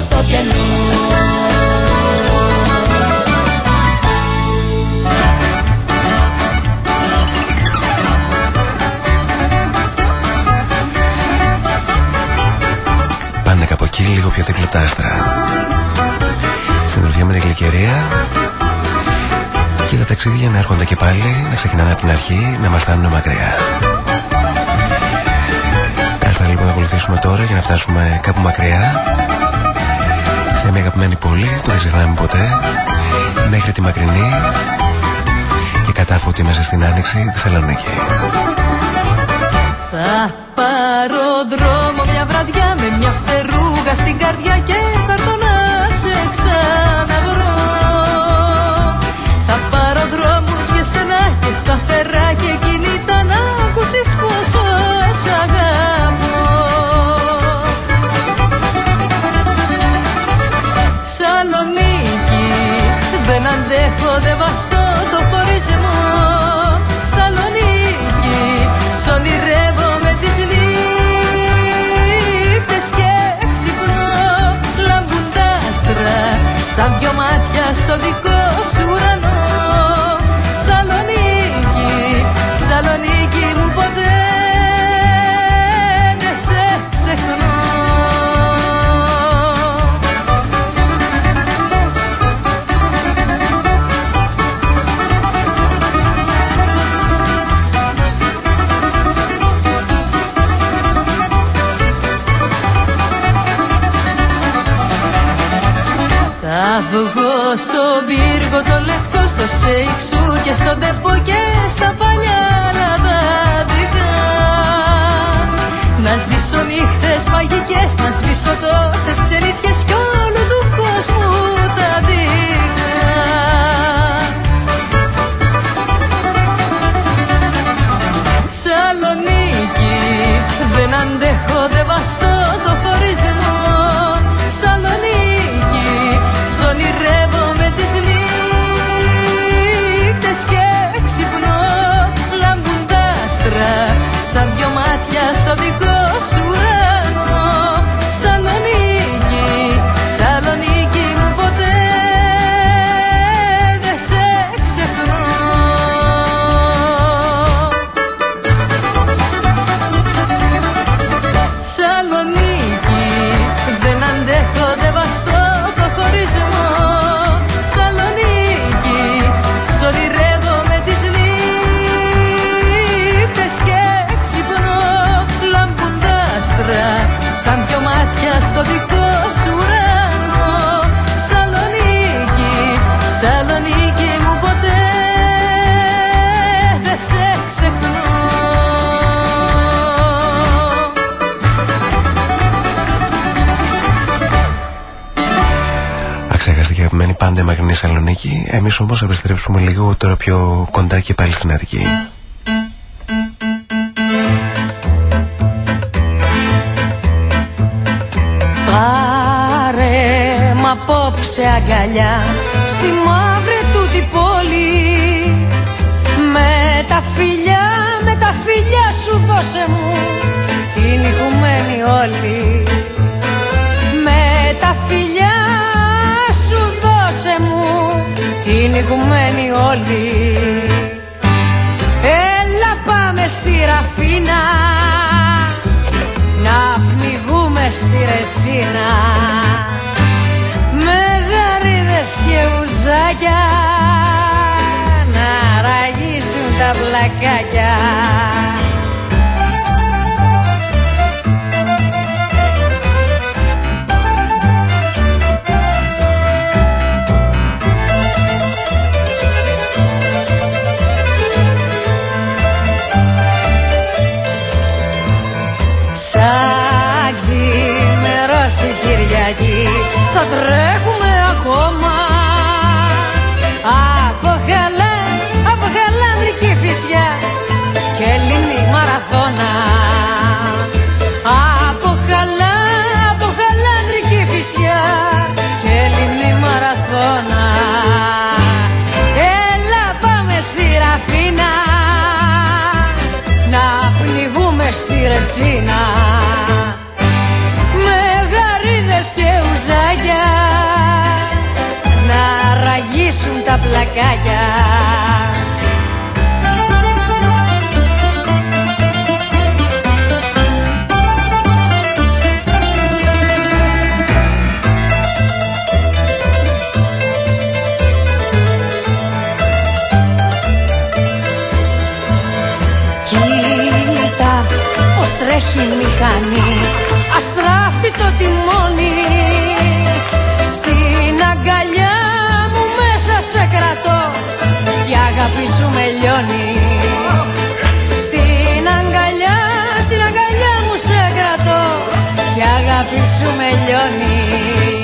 S16: Ζωγραφίζω στο κενό
S2: Πάντα κάπου εκεί, λίγο πιο δίπλα από τα άστρα. Συντροφιά με την γλυκερία και τα ταξίδια να έρχονται και πάλι, να ξεκινάνε από την αρχή, να μας φτάνουν μακριά. Τα άστρα λοιπόν να ακολουθήσουμε τώρα για να φτάσουμε κάπου μακριά σε μια αγαπημένη πόλη που δεν ξεχνάμε ποτέ μέχρι τη μακρινή και κατάφωτη μέσα στην άνοιξη τη Θεσσαλονίκη.
S17: Θα πάρω δρόμο μια βραδιά με μια φτερούγα στην καρδιά και θα έρθω να σε ξαναβρω Θα πάρω δρόμους και στενά και σταθερά και κινητά να ακούσεις πόσο σ' αγαπώ Σαλονίκη δεν αντέχω δεν βαστώ το χωρισμό Σαλονίκη σ' ονειρεύω με τις νύχτες και ξυπνώ. Λάμπουν τα άστρα σαν δυο μάτια στο δικό σου ουρανό. Σαλονίκη, Σαλονίκη μου ποτέ δεν σε ξεχνώ Θα βγω στον πύργο το λευκό στο σέιχ σου και στον τεπό και στα παλιά λαδάδικα. Να ζήσω νύχτες μαγικές, να σβήσω τόσες ξενύχτες κι όλου του κόσμου τα δίχα Σαλονίκη δεν αντέχω δεν βαστώ το χωρισμό άστρα σαν δυο μάτια στο δικό σου τα άστρα σαν δυο μάτια στο δικό σου ουρανό Σαλονίκη, Σαλονίκη μου ποτέ δεν σε ξεχνώ
S2: Αξέχαστη και αγαπημένη πάντα η Μαγνή Σαλονίκη. Εμείς όμως θα επιστρέψουμε λίγο τώρα πιο κοντά και πάλι στην Αττική.
S15: Απόψε αγκαλιά στη μαύρη τούτη πόλη. Με τα φιλιά, με τα φιλιά σου δώσε μου την ηχουμένη όλη. Με τα φιλιά σου δώσε μου την ηχουμένη όλη. Έλα πάμε στη Ραφίνα να πνιγούμε στη ρετσίνα με γαρίδες και ουζάκια να ραγίσουν τα πλακάκια Σαν ξημερώσει Κυριακή θα τρέχουμε λίμνη μαραθώνα από χαλά, από χαλάνδρικη φυσιά και λίμνη μαραθώνα. Έλα πάμε στη Ραφίνα. Να πνιγούμε στη Ρετσίνα. Με γαρίδες και ουζάκια να ραγίσουν τα πλακάκια η μηχανή Αστράφτει το τιμόνι. Στην αγκαλιά μου μέσα σε κρατώ Κι η αγάπη σου με λιώνει. Στην αγκαλιά, στην αγκαλιά μου σε κρατώ Κι η αγάπη σου με λιώνει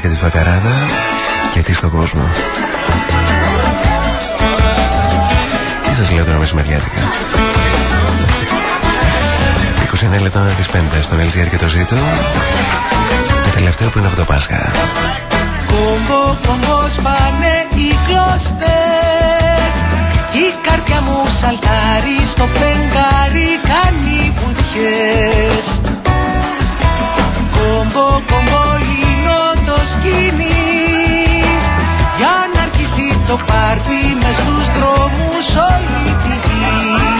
S15: και
S2: τη φακαράδα και τι στον κόσμο. Τι σας λέω τώρα μεσημεριάτικα. 29 λεπτά τις 5 στον LGR και το ζήτο. Το τελευταίο που είναι αυτό το Πάσχα.
S7: Κόμπο κόμπος σπάνε οι κλώστες Κι η καρδιά μου σαλτάρει στο φεγγάρι κάνει βουτιές από κομπολίνο το σκηνή για να αρχίσει
S18: το πάρτι μες στους δρόμους όλη τη
S8: γη.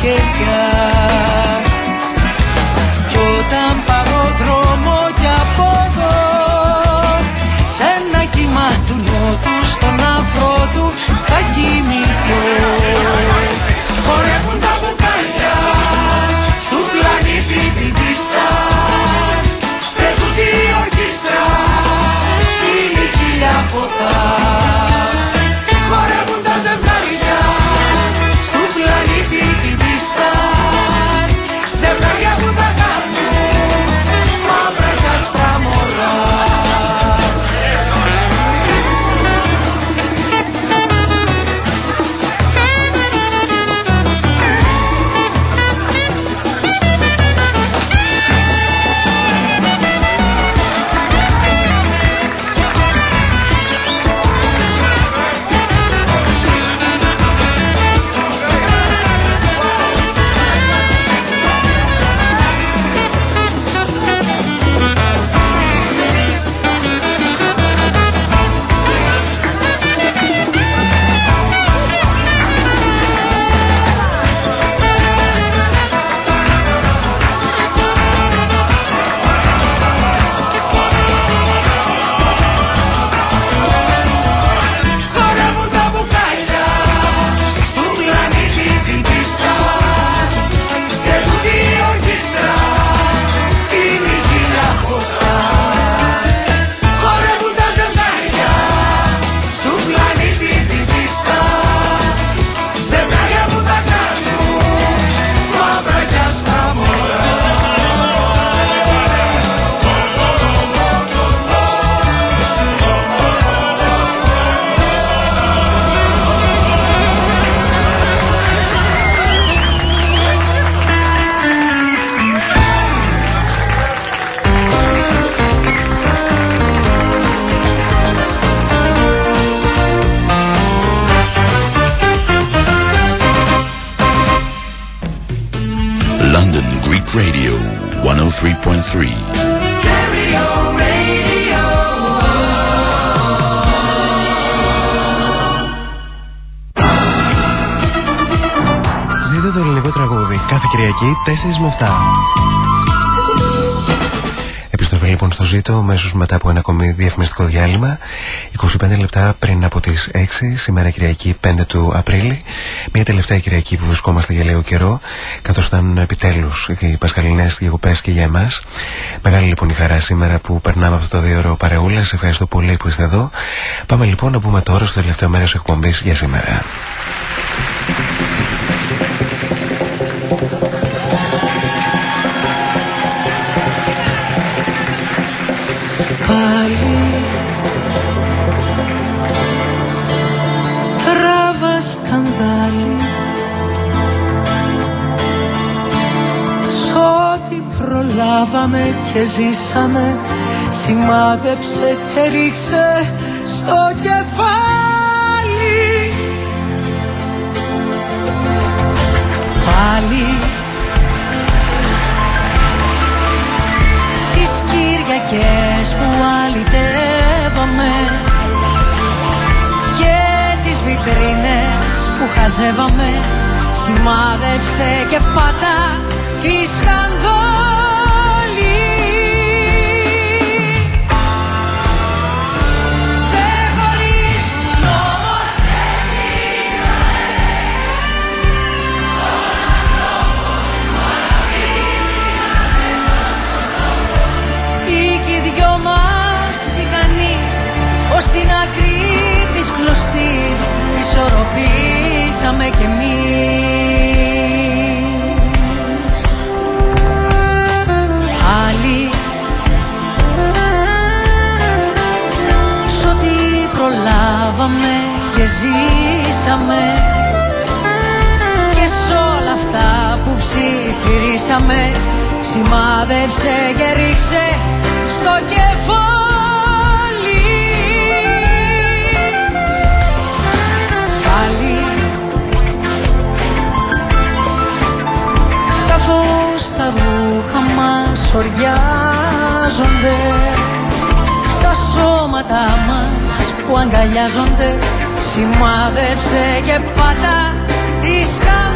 S8: Σαν Κυριακή 4 με 7. Επιστροφή λοιπόν στο ζήτο μέσω μετά από ένα ακόμη διαφημιστικό διάλειμμα. 25 λεπτά πριν από τις 6 σήμερα Κυριακή 5 του Απρίλη. Μια τελευταία Κυριακή που βρισκόμαστε για λίγο καιρό καθώς ήταν επιτέλους οι πασχαλινές διακοπές και για εμάς. Μεγάλη λοιπόν η χαρά σήμερα που περνάμε αυτό το δύο ώρο παρεούλα. Σε ευχαριστώ πολύ που είστε εδώ. Πάμε λοιπόν να πούμε τώρα στο τελευταίο μέρος εκπομπής για σήμερα
S18: πάλι τράβα σκανδάλι. Σ' ό,τι προλάβαμε και ζήσαμε σημάδεψε και ρίξε στο κεφάλι.
S15: Πάλι Κυριακές που αλυτεύαμε Και τις βιτρίνες που χαζεύαμε Σημάδεψε και πάντα η σκανδόλη δυο μας ικανείς Ως την άκρη της κλωστής Ισορροπήσαμε κι εμείς. Άλλοι Σ' ό,τι προλάβαμε και ζήσαμε Και σ' όλα αυτά που ψιθυρίσαμε Σημάδεψε και ρίξε στο κεφάλι. Πάλι Τα φως τα ρούχα μας οριάζονται Στα σώματα μας που αγκαλιάζονται. Σημάδεψε και πάτα τη σκανδάλη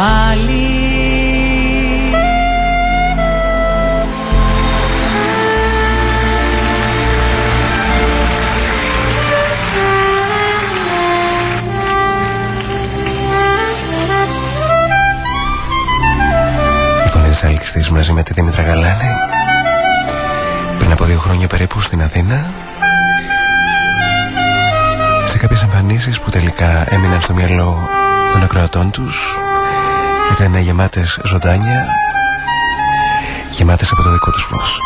S15: Πάλι.
S2: Η φωνή της Άλκης μαζί με τη Δήμητρα Γαλάνη πριν από δύο χρόνια περίπου στην Αθήνα. Σε κάποιες εμφανίσεις που τελικά έμειναν στο μυαλό των ακροατών τους ήταν γεμάτες ζωντάνια γεμάτες από το δικό τους φως.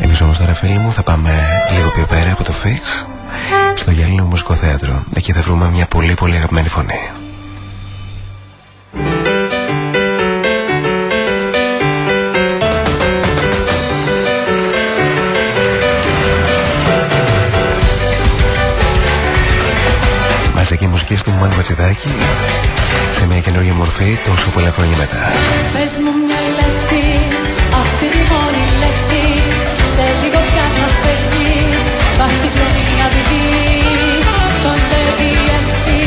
S2: Εμείς όμως τώρα φίλοι μου θα πάμε λίγο πιο πέρα από το Fix στο Γυάλινο Μουσικό Θέατρο εκεί θα βρούμε μια πολύ πολύ αγαπημένη φωνή Μαζική μουσική του Μάνου Βατσιδάκη σε μια καινούργια μορφή τόσο πολλά χρόνια μετά.
S13: Πες μου μια λέξη, αυτή τη μόνη λέξη. Σε λίγο πια θα παίξει Βάχτη χρονία διδί Τον τέβει έξι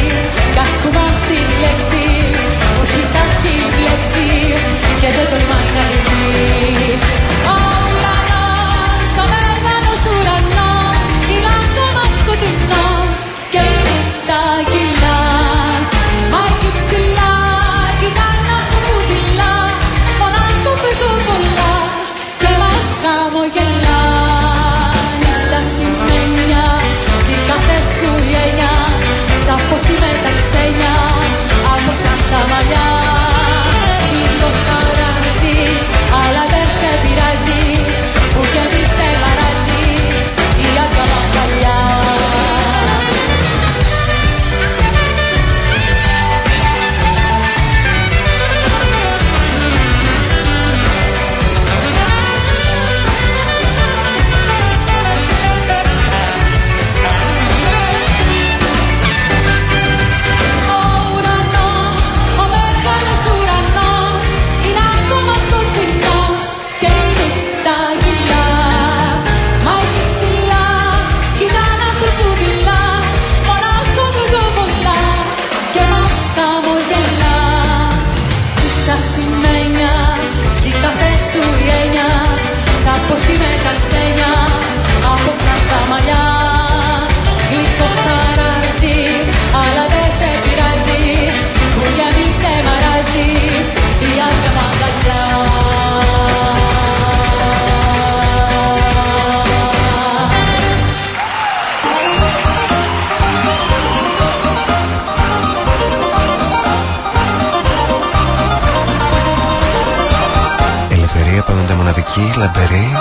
S13: Κι ας πούμε αυτή τη λέξη. Που έχει στα αρχή λέξη Και δεν τολμάει να τη με τα ξένια Από ξανθά μαλλιά
S2: λαμπερή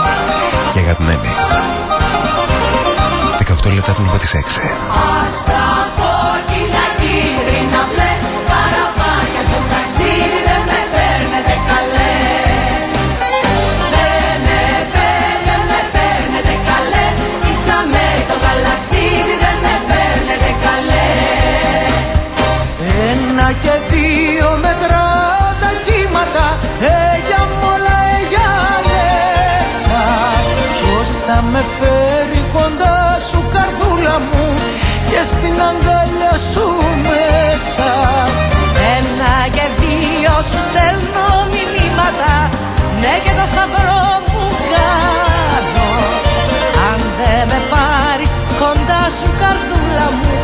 S2: και αγαπημένη. 18 λεπτά πριν από τις 6
S19: σου καρδούλα μου
S20: Να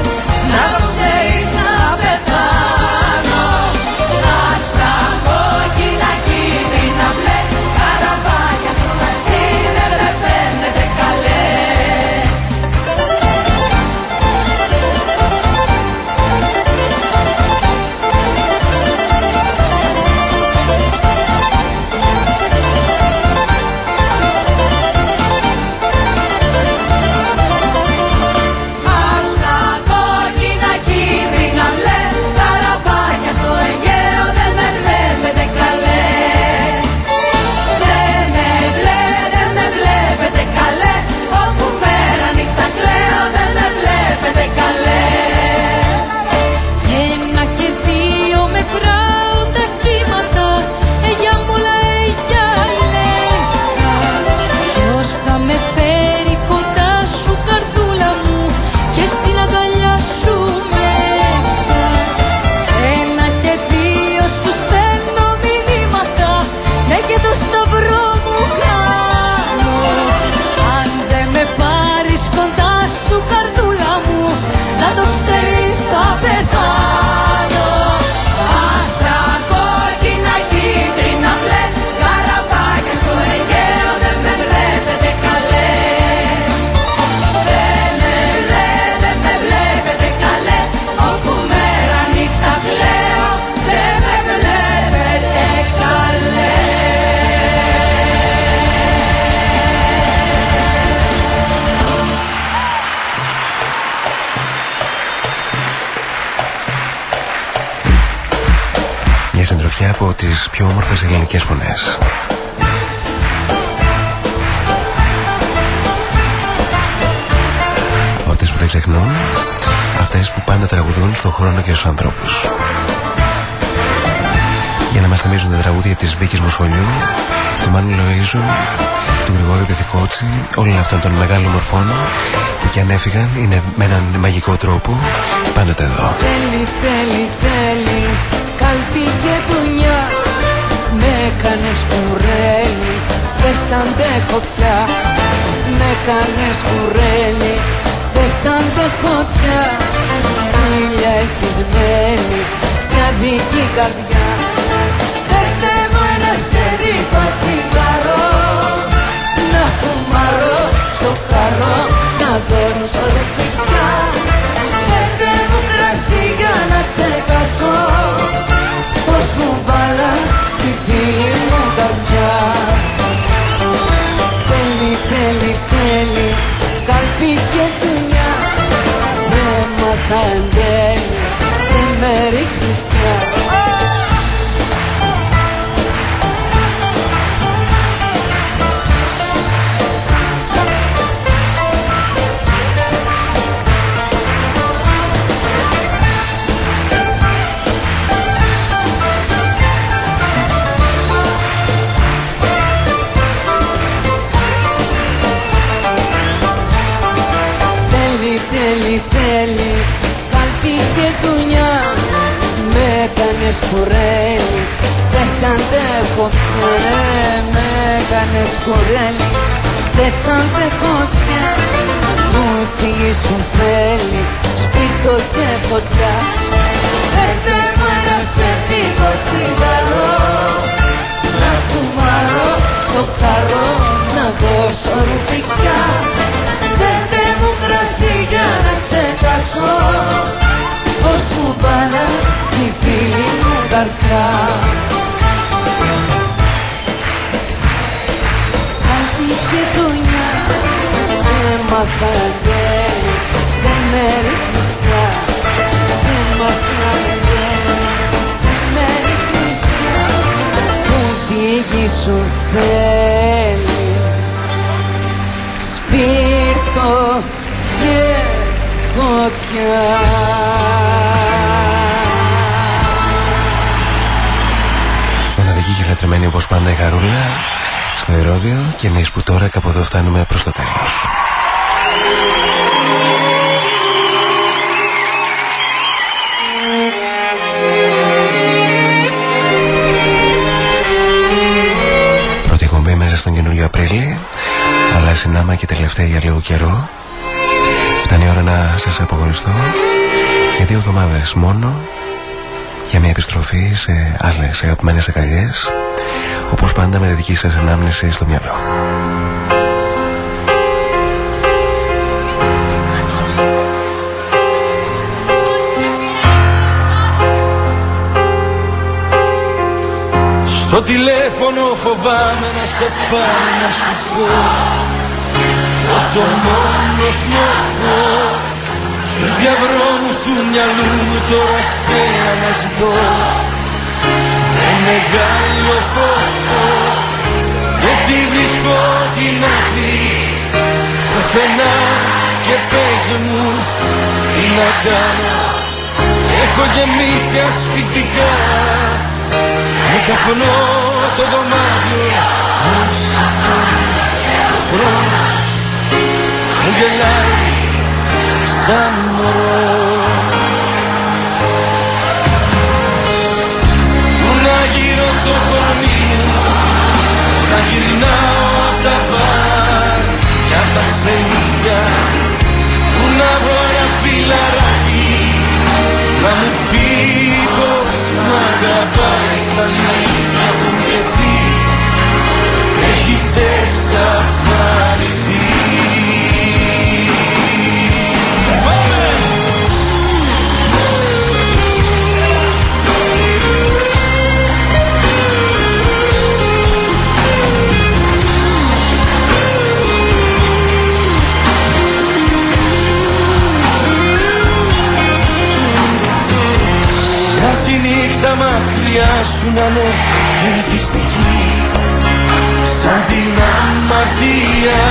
S2: πιο όμορφες ελληνικές φωνές. Από αυτές που δεν ξεχνούν, αυτές που πάντα τραγουδούν στον χρόνο και στους ανθρώπους. Για να μας θυμίζουν τα τραγούδια της Βίκης Μοσχολιού, του Μάνου Λοΐζου, του Γρηγόρη Πεθηκότσι, όλων αυτών των μεγάλων μορφών που κι αν έφυγαν είναι με έναν μαγικό τρόπο πάντοτε εδώ.
S20: Τέλει, τέλει, τέλει Καλπί και δουνιά Με έκανες κουρέλι Δεν σ' αντέχω πια. Με έκανες κουρέλι Δεν σ' αντέχω πια. Ήλια έχεις μέλη Μια δική καρδιά. Φέρτε μου ένα σερίκο τσιγάρο Να φουμάρω στο χαρό Να δώσω ρουφιξιά Φέρτε μου κρασί για να ξεχάσω Πως μου βάλα τη φίλη μου καρδιά. Τέλει, τέλει, τέλει Καλπί και δουλειά. Σε μάθα εν τέλει Δεν με ρίχνεις πια Καλπί και δουλειά. Με έκανες κουρέλι Δεν σ' αντέχω. Πια ρε, Με έκανες κουρέλι Δεν σ' αντέχω. Πια Μου τη γη σου θέλει Σπίρτο και φωτιά. Φέρτε μου ένα σερτίκο τσιγαρό Να φουμάρω στο χαρό Να δώσω ρουφιξιά. Φέρτε μου κρασί για να ξεχάσω Πως μου βάλα τη φίλη μου καρδιά Κάτι και τονιά Σε μάθα γέλη Δεν με ρίχνεις πια. Σε μάθα γέλη Δεν με ρίχνεις πια. Που τη γη σου θέλει Σπίρτο και φωτιά
S2: λατρεμένη όπως πάντα η Χαρούλα στο Ηρόδιο και εμείς που τώρα κάπου εδώ φτάνουμε προς το τέλος. Πρώτη εκπομπή μέσα στον καινούριο Απρίλη αλλά συνάμα και τελευταία για λίγο καιρό Φτάνει η ώρα να σας απογοριστώ για δύο εβδομάδες μόνο για μια επιστροφή σε άλλες αγαπημένες αγκαλιές όπως πάντα με δική σας ανάμνηση στο μυαλό.
S14: Στο τηλέφωνο φοβάμαι να σε πάρω να σου πω Όσο μόνος νιώθω Στους διαδρόμους του μυαλού μου τώρα σε αναζητώ Με μεγάλο φόβο. Δεν τη βρίσκω την άκρη Πουθενά και πες μου τι να κάνω. Έχω γεμίσει ασφυκτικά με καπνό το δωμάτιο Ο χρόνος μου γελάει σαν μωρό γύρω το κορμί μου Να γυρνάω απ' τα μπαρ Κι απ' τα ξενίδια Πού να βρω ένα φιλαράκι. Να μου πει πως μ' αγαπάει Στα αλήθεια που κι εσύ Έχεις εξαφανιστεί μακριά σου να είναι εθιστική Σαν την αμαρτία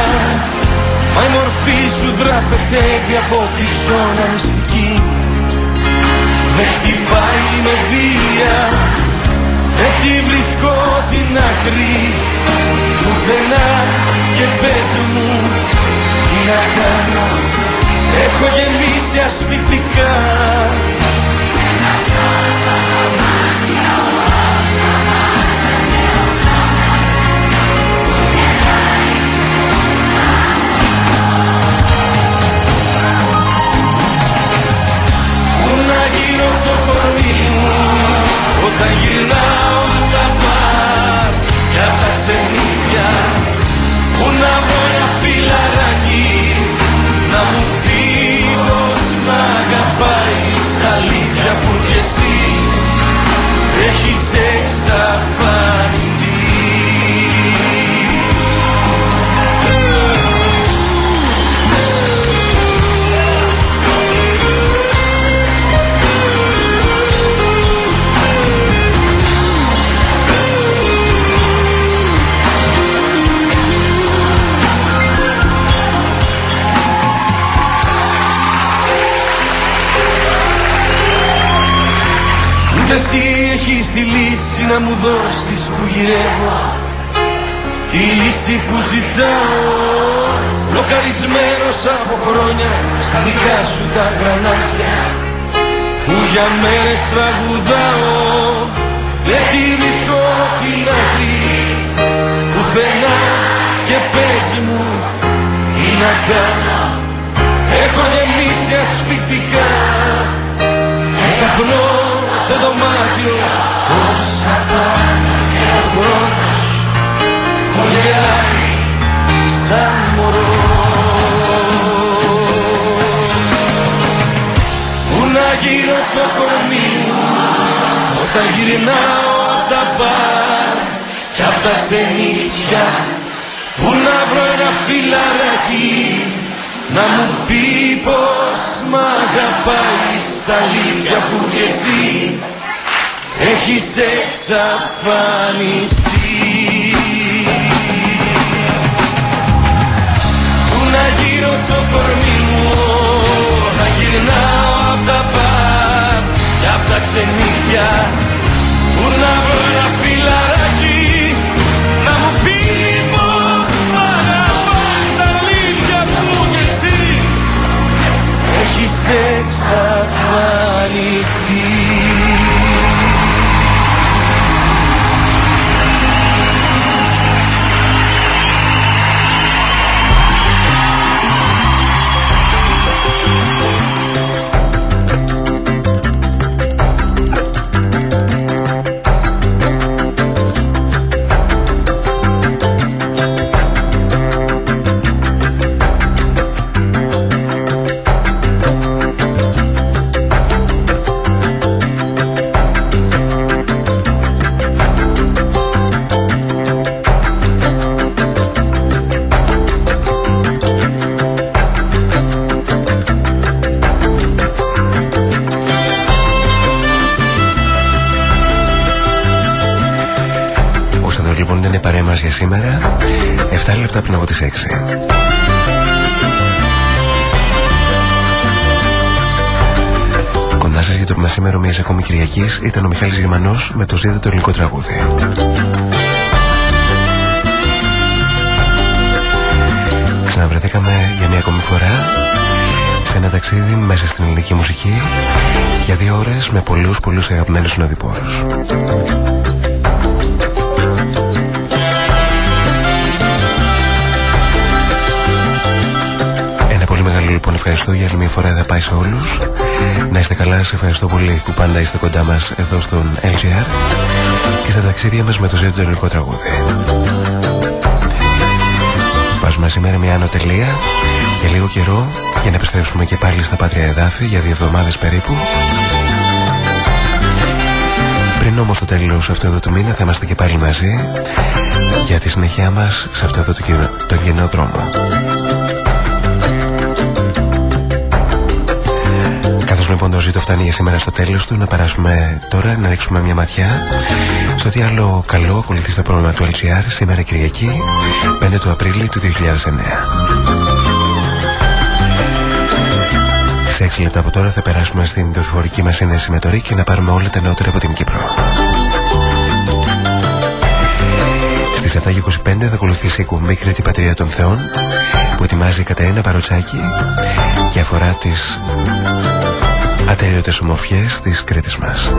S14: Μα η μορφή σου δραπετεύει από κρυψώνα μυστική. Με χτυπάει με βία Δεν τη βρισκώ την άκρη. Πουθενά και πες μου τι να κάνω. Έχω γεμίσει ασφυκτικά Πού Όταν γυρνάω τα μπαρ Κι απ' τα ξενίδια Πού να βρω Ούτε εσύ έχεις τη λύση να μου δώσεις που γυρεύω. Τη λύση που ζητάω Λοκαρισμένος από χρόνια στα δικά σου τα γρανάζια Που για μέρες τραγουδάω Δεν τη βρίσκω την άκρη Πουθενά και πες μου τι να κάνω. Έχω γεμίσει ασφυκτικά Με καπνό το δωμάτιο Όσα πάνω και ο χρόνος μου γελάει σαν μωρός. Πού να γύρω το κορμί μου όταν γυρνάω απ' τα μπαρ κι απ' τα ξενύχτια Πού να βρω ένα φιλαράκι να μου πει πως μ' αγαπάει Στα αλήθεια που κι εσύ έχεις εξαφανιστεί. Πού να γύρω το κορμί μου να γυρνάω απ' τα μπαρ κι απ' τα ξενύχια Πού να βρω ένα φιλαράκι έχεις εξαφανιστεί
S2: μας σήμερα. 7 λεπτά πριν από τις 6 Κοντά σας για το μεσήμερο μιας ακόμη Κυριακής ήταν ο Μιχάλης Γερμανός με το ζήτητο ελληνικό τραγούδι Ξαναβρεθήκαμε για μια ακόμη φορά σε ένα ταξίδι μέσα στην ελληνική μουσική για δύο ώρες με πολλούς πολλούς αγαπημένους συνοδοιπόρους. Μεγάλο λοιπόν ευχαριστώ για άλλη μια φορά θα πάει σε όλους. Να είστε καλά, σε ευχαριστώ πολύ που πάντα είστε κοντά μας εδώ στον LGR και στα ταξίδια μας με το ζήτητο ελληνικό τραγούδι. Βάζουμε σήμερα μια άνω τελεία για λίγο καιρό για να επιστρέψουμε και πάλι στα πάτρια εδάφη για δύο εβδομάδες περίπου. Πριν όμως το τέλος αυτού εδώ του μήνα θα είμαστε και πάλι μαζί για τη συνέχεια μας σε αυτό εδώ το, τον κοινό δρόμο. Λοιπόν το ζήτο φτάνει για σήμερα στο τέλος του να περάσουμε τώρα να ρίξουμε μια ματιά στο τι άλλο καλό ακολουθεί στο πρόγραμμα του LGR σήμερα Κυριακή 5 του Απρίλη του 2009. Σε 6 λεπτά από τώρα θα περάσουμε στην δορυφορική μας σύνδεση με το ΡΙΚ και να πάρουμε όλα τα νεότερα από την Κύπρο. Στις 7.25 θα ακολουθήσει η κουμπί Κρήτη Πατρία των Θεών που ετοιμάζει η Κατερίνα Παροτσάκη και αφορά τις ατέλειωτες ομορφιές της Κρήτης μας.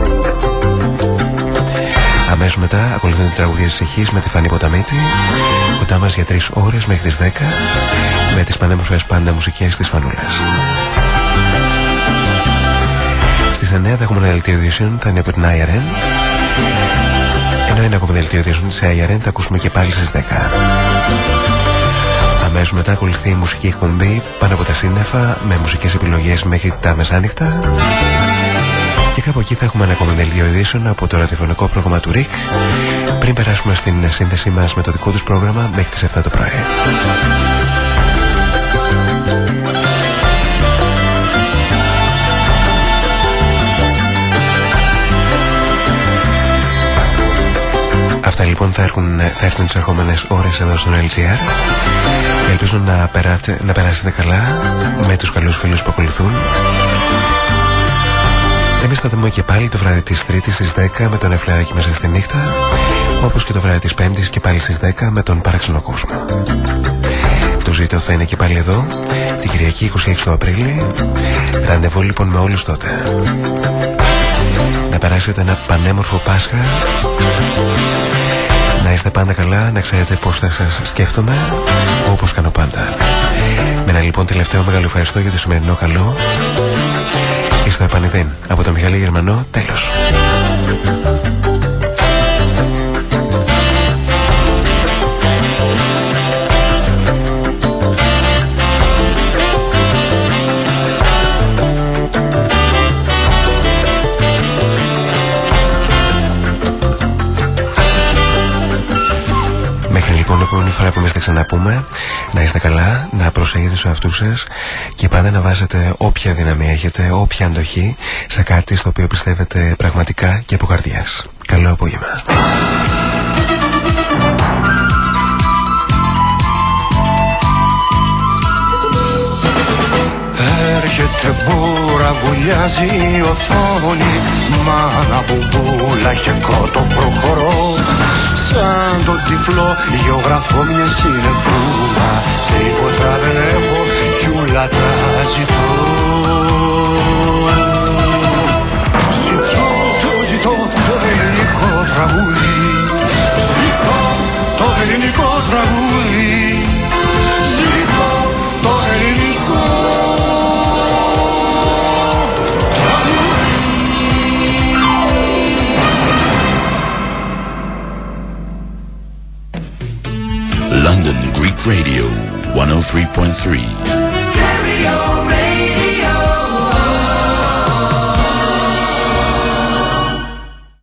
S2: Αμέσως μετά ακολουθούν την τραγουδία της Εχής με τη Φανή Ποταμίτη κοντά μας για 3 ώρες μέχρι τις 10 με τις πανέμορφες πάντα μουσικές της Φανούλας. Στις 9 θα έχουμε ένα δελτίο ειδήσεων, θα είναι από την IRN. Ενώ ένα ακόμα δελτίο ειδήσεων της IRN θα ακούσουμε και πάλι στις 10. Αμέσως μετά ακολουθεί η μουσική εκπομπή πάνω από τα σύννεφα με μουσικές επιλογές μέχρι τα μεσάνυχτα. Και κάπου εκεί θα έχουμε ένα ακόμα δελτίο ειδήσεων από το ραδιοφωνικό πρόγραμμα του ΡΙΚ πριν περάσουμε στην σύνδεσή μας με το δικό τους πρόγραμμα μέχρι τις 7 το πρωί. Λοιπόν θα έρθουν, θα έρθουν τις ερχόμενες ώρες εδώ στον LGR Ελπίζω να, περάτε, να περάσετε καλά με τους καλούς φίλους που ακολουθούν. Εμείς θα δούμε και πάλι το βράδυ της Τρίτης στις 10 με τον Εφλεράκι μέσα στη νύχτα όπως και το βράδυ της Πέμπτης και πάλι στις 10 με τον Παράξενο Κόσμο. Το ζήτο θα είναι και πάλι εδώ την Κυριακή 26 του Απρίλη. Ραντεβού λοιπόν με όλους τότε. Να περάσετε ένα πανέμορφο Πάσχα να είστε πάντα καλά, να ξέρετε πώς θα σας σκέφτομαι όπως κάνω πάντα. Με ένα λοιπόν τελευταίο μεγάλο ευχαριστώ για το σημερινό καλό. Είστε επανειδήν από το Μιχαλή Γερμανό, τέλος επόμενη φορά που εμείς θα ξαναπούμε να είστε καλά, να προσέχετε στους αυτούς σας και πάντα να βάζετε όποια δύναμη έχετε, όποια αντοχή σε κάτι στο οποίο πιστεύετε πραγματικά και από καρδιάς. Καλό απόγευμα.
S3: Έρχεται μπούρα, βουλιάζει η οθόνη. Μάνα μπουμπούλα και κότο προχωρώ. Σαν τον τυφλό γεωγραφώ μια συνεφούλα. Τίποτα δεν έχω κι ούλα τα ζητώ. Ζητώ, το ζητώ το ελληνικό τραγούδι. Ζητώ το ελληνικό τραγούδι
S1: Radio 103.3.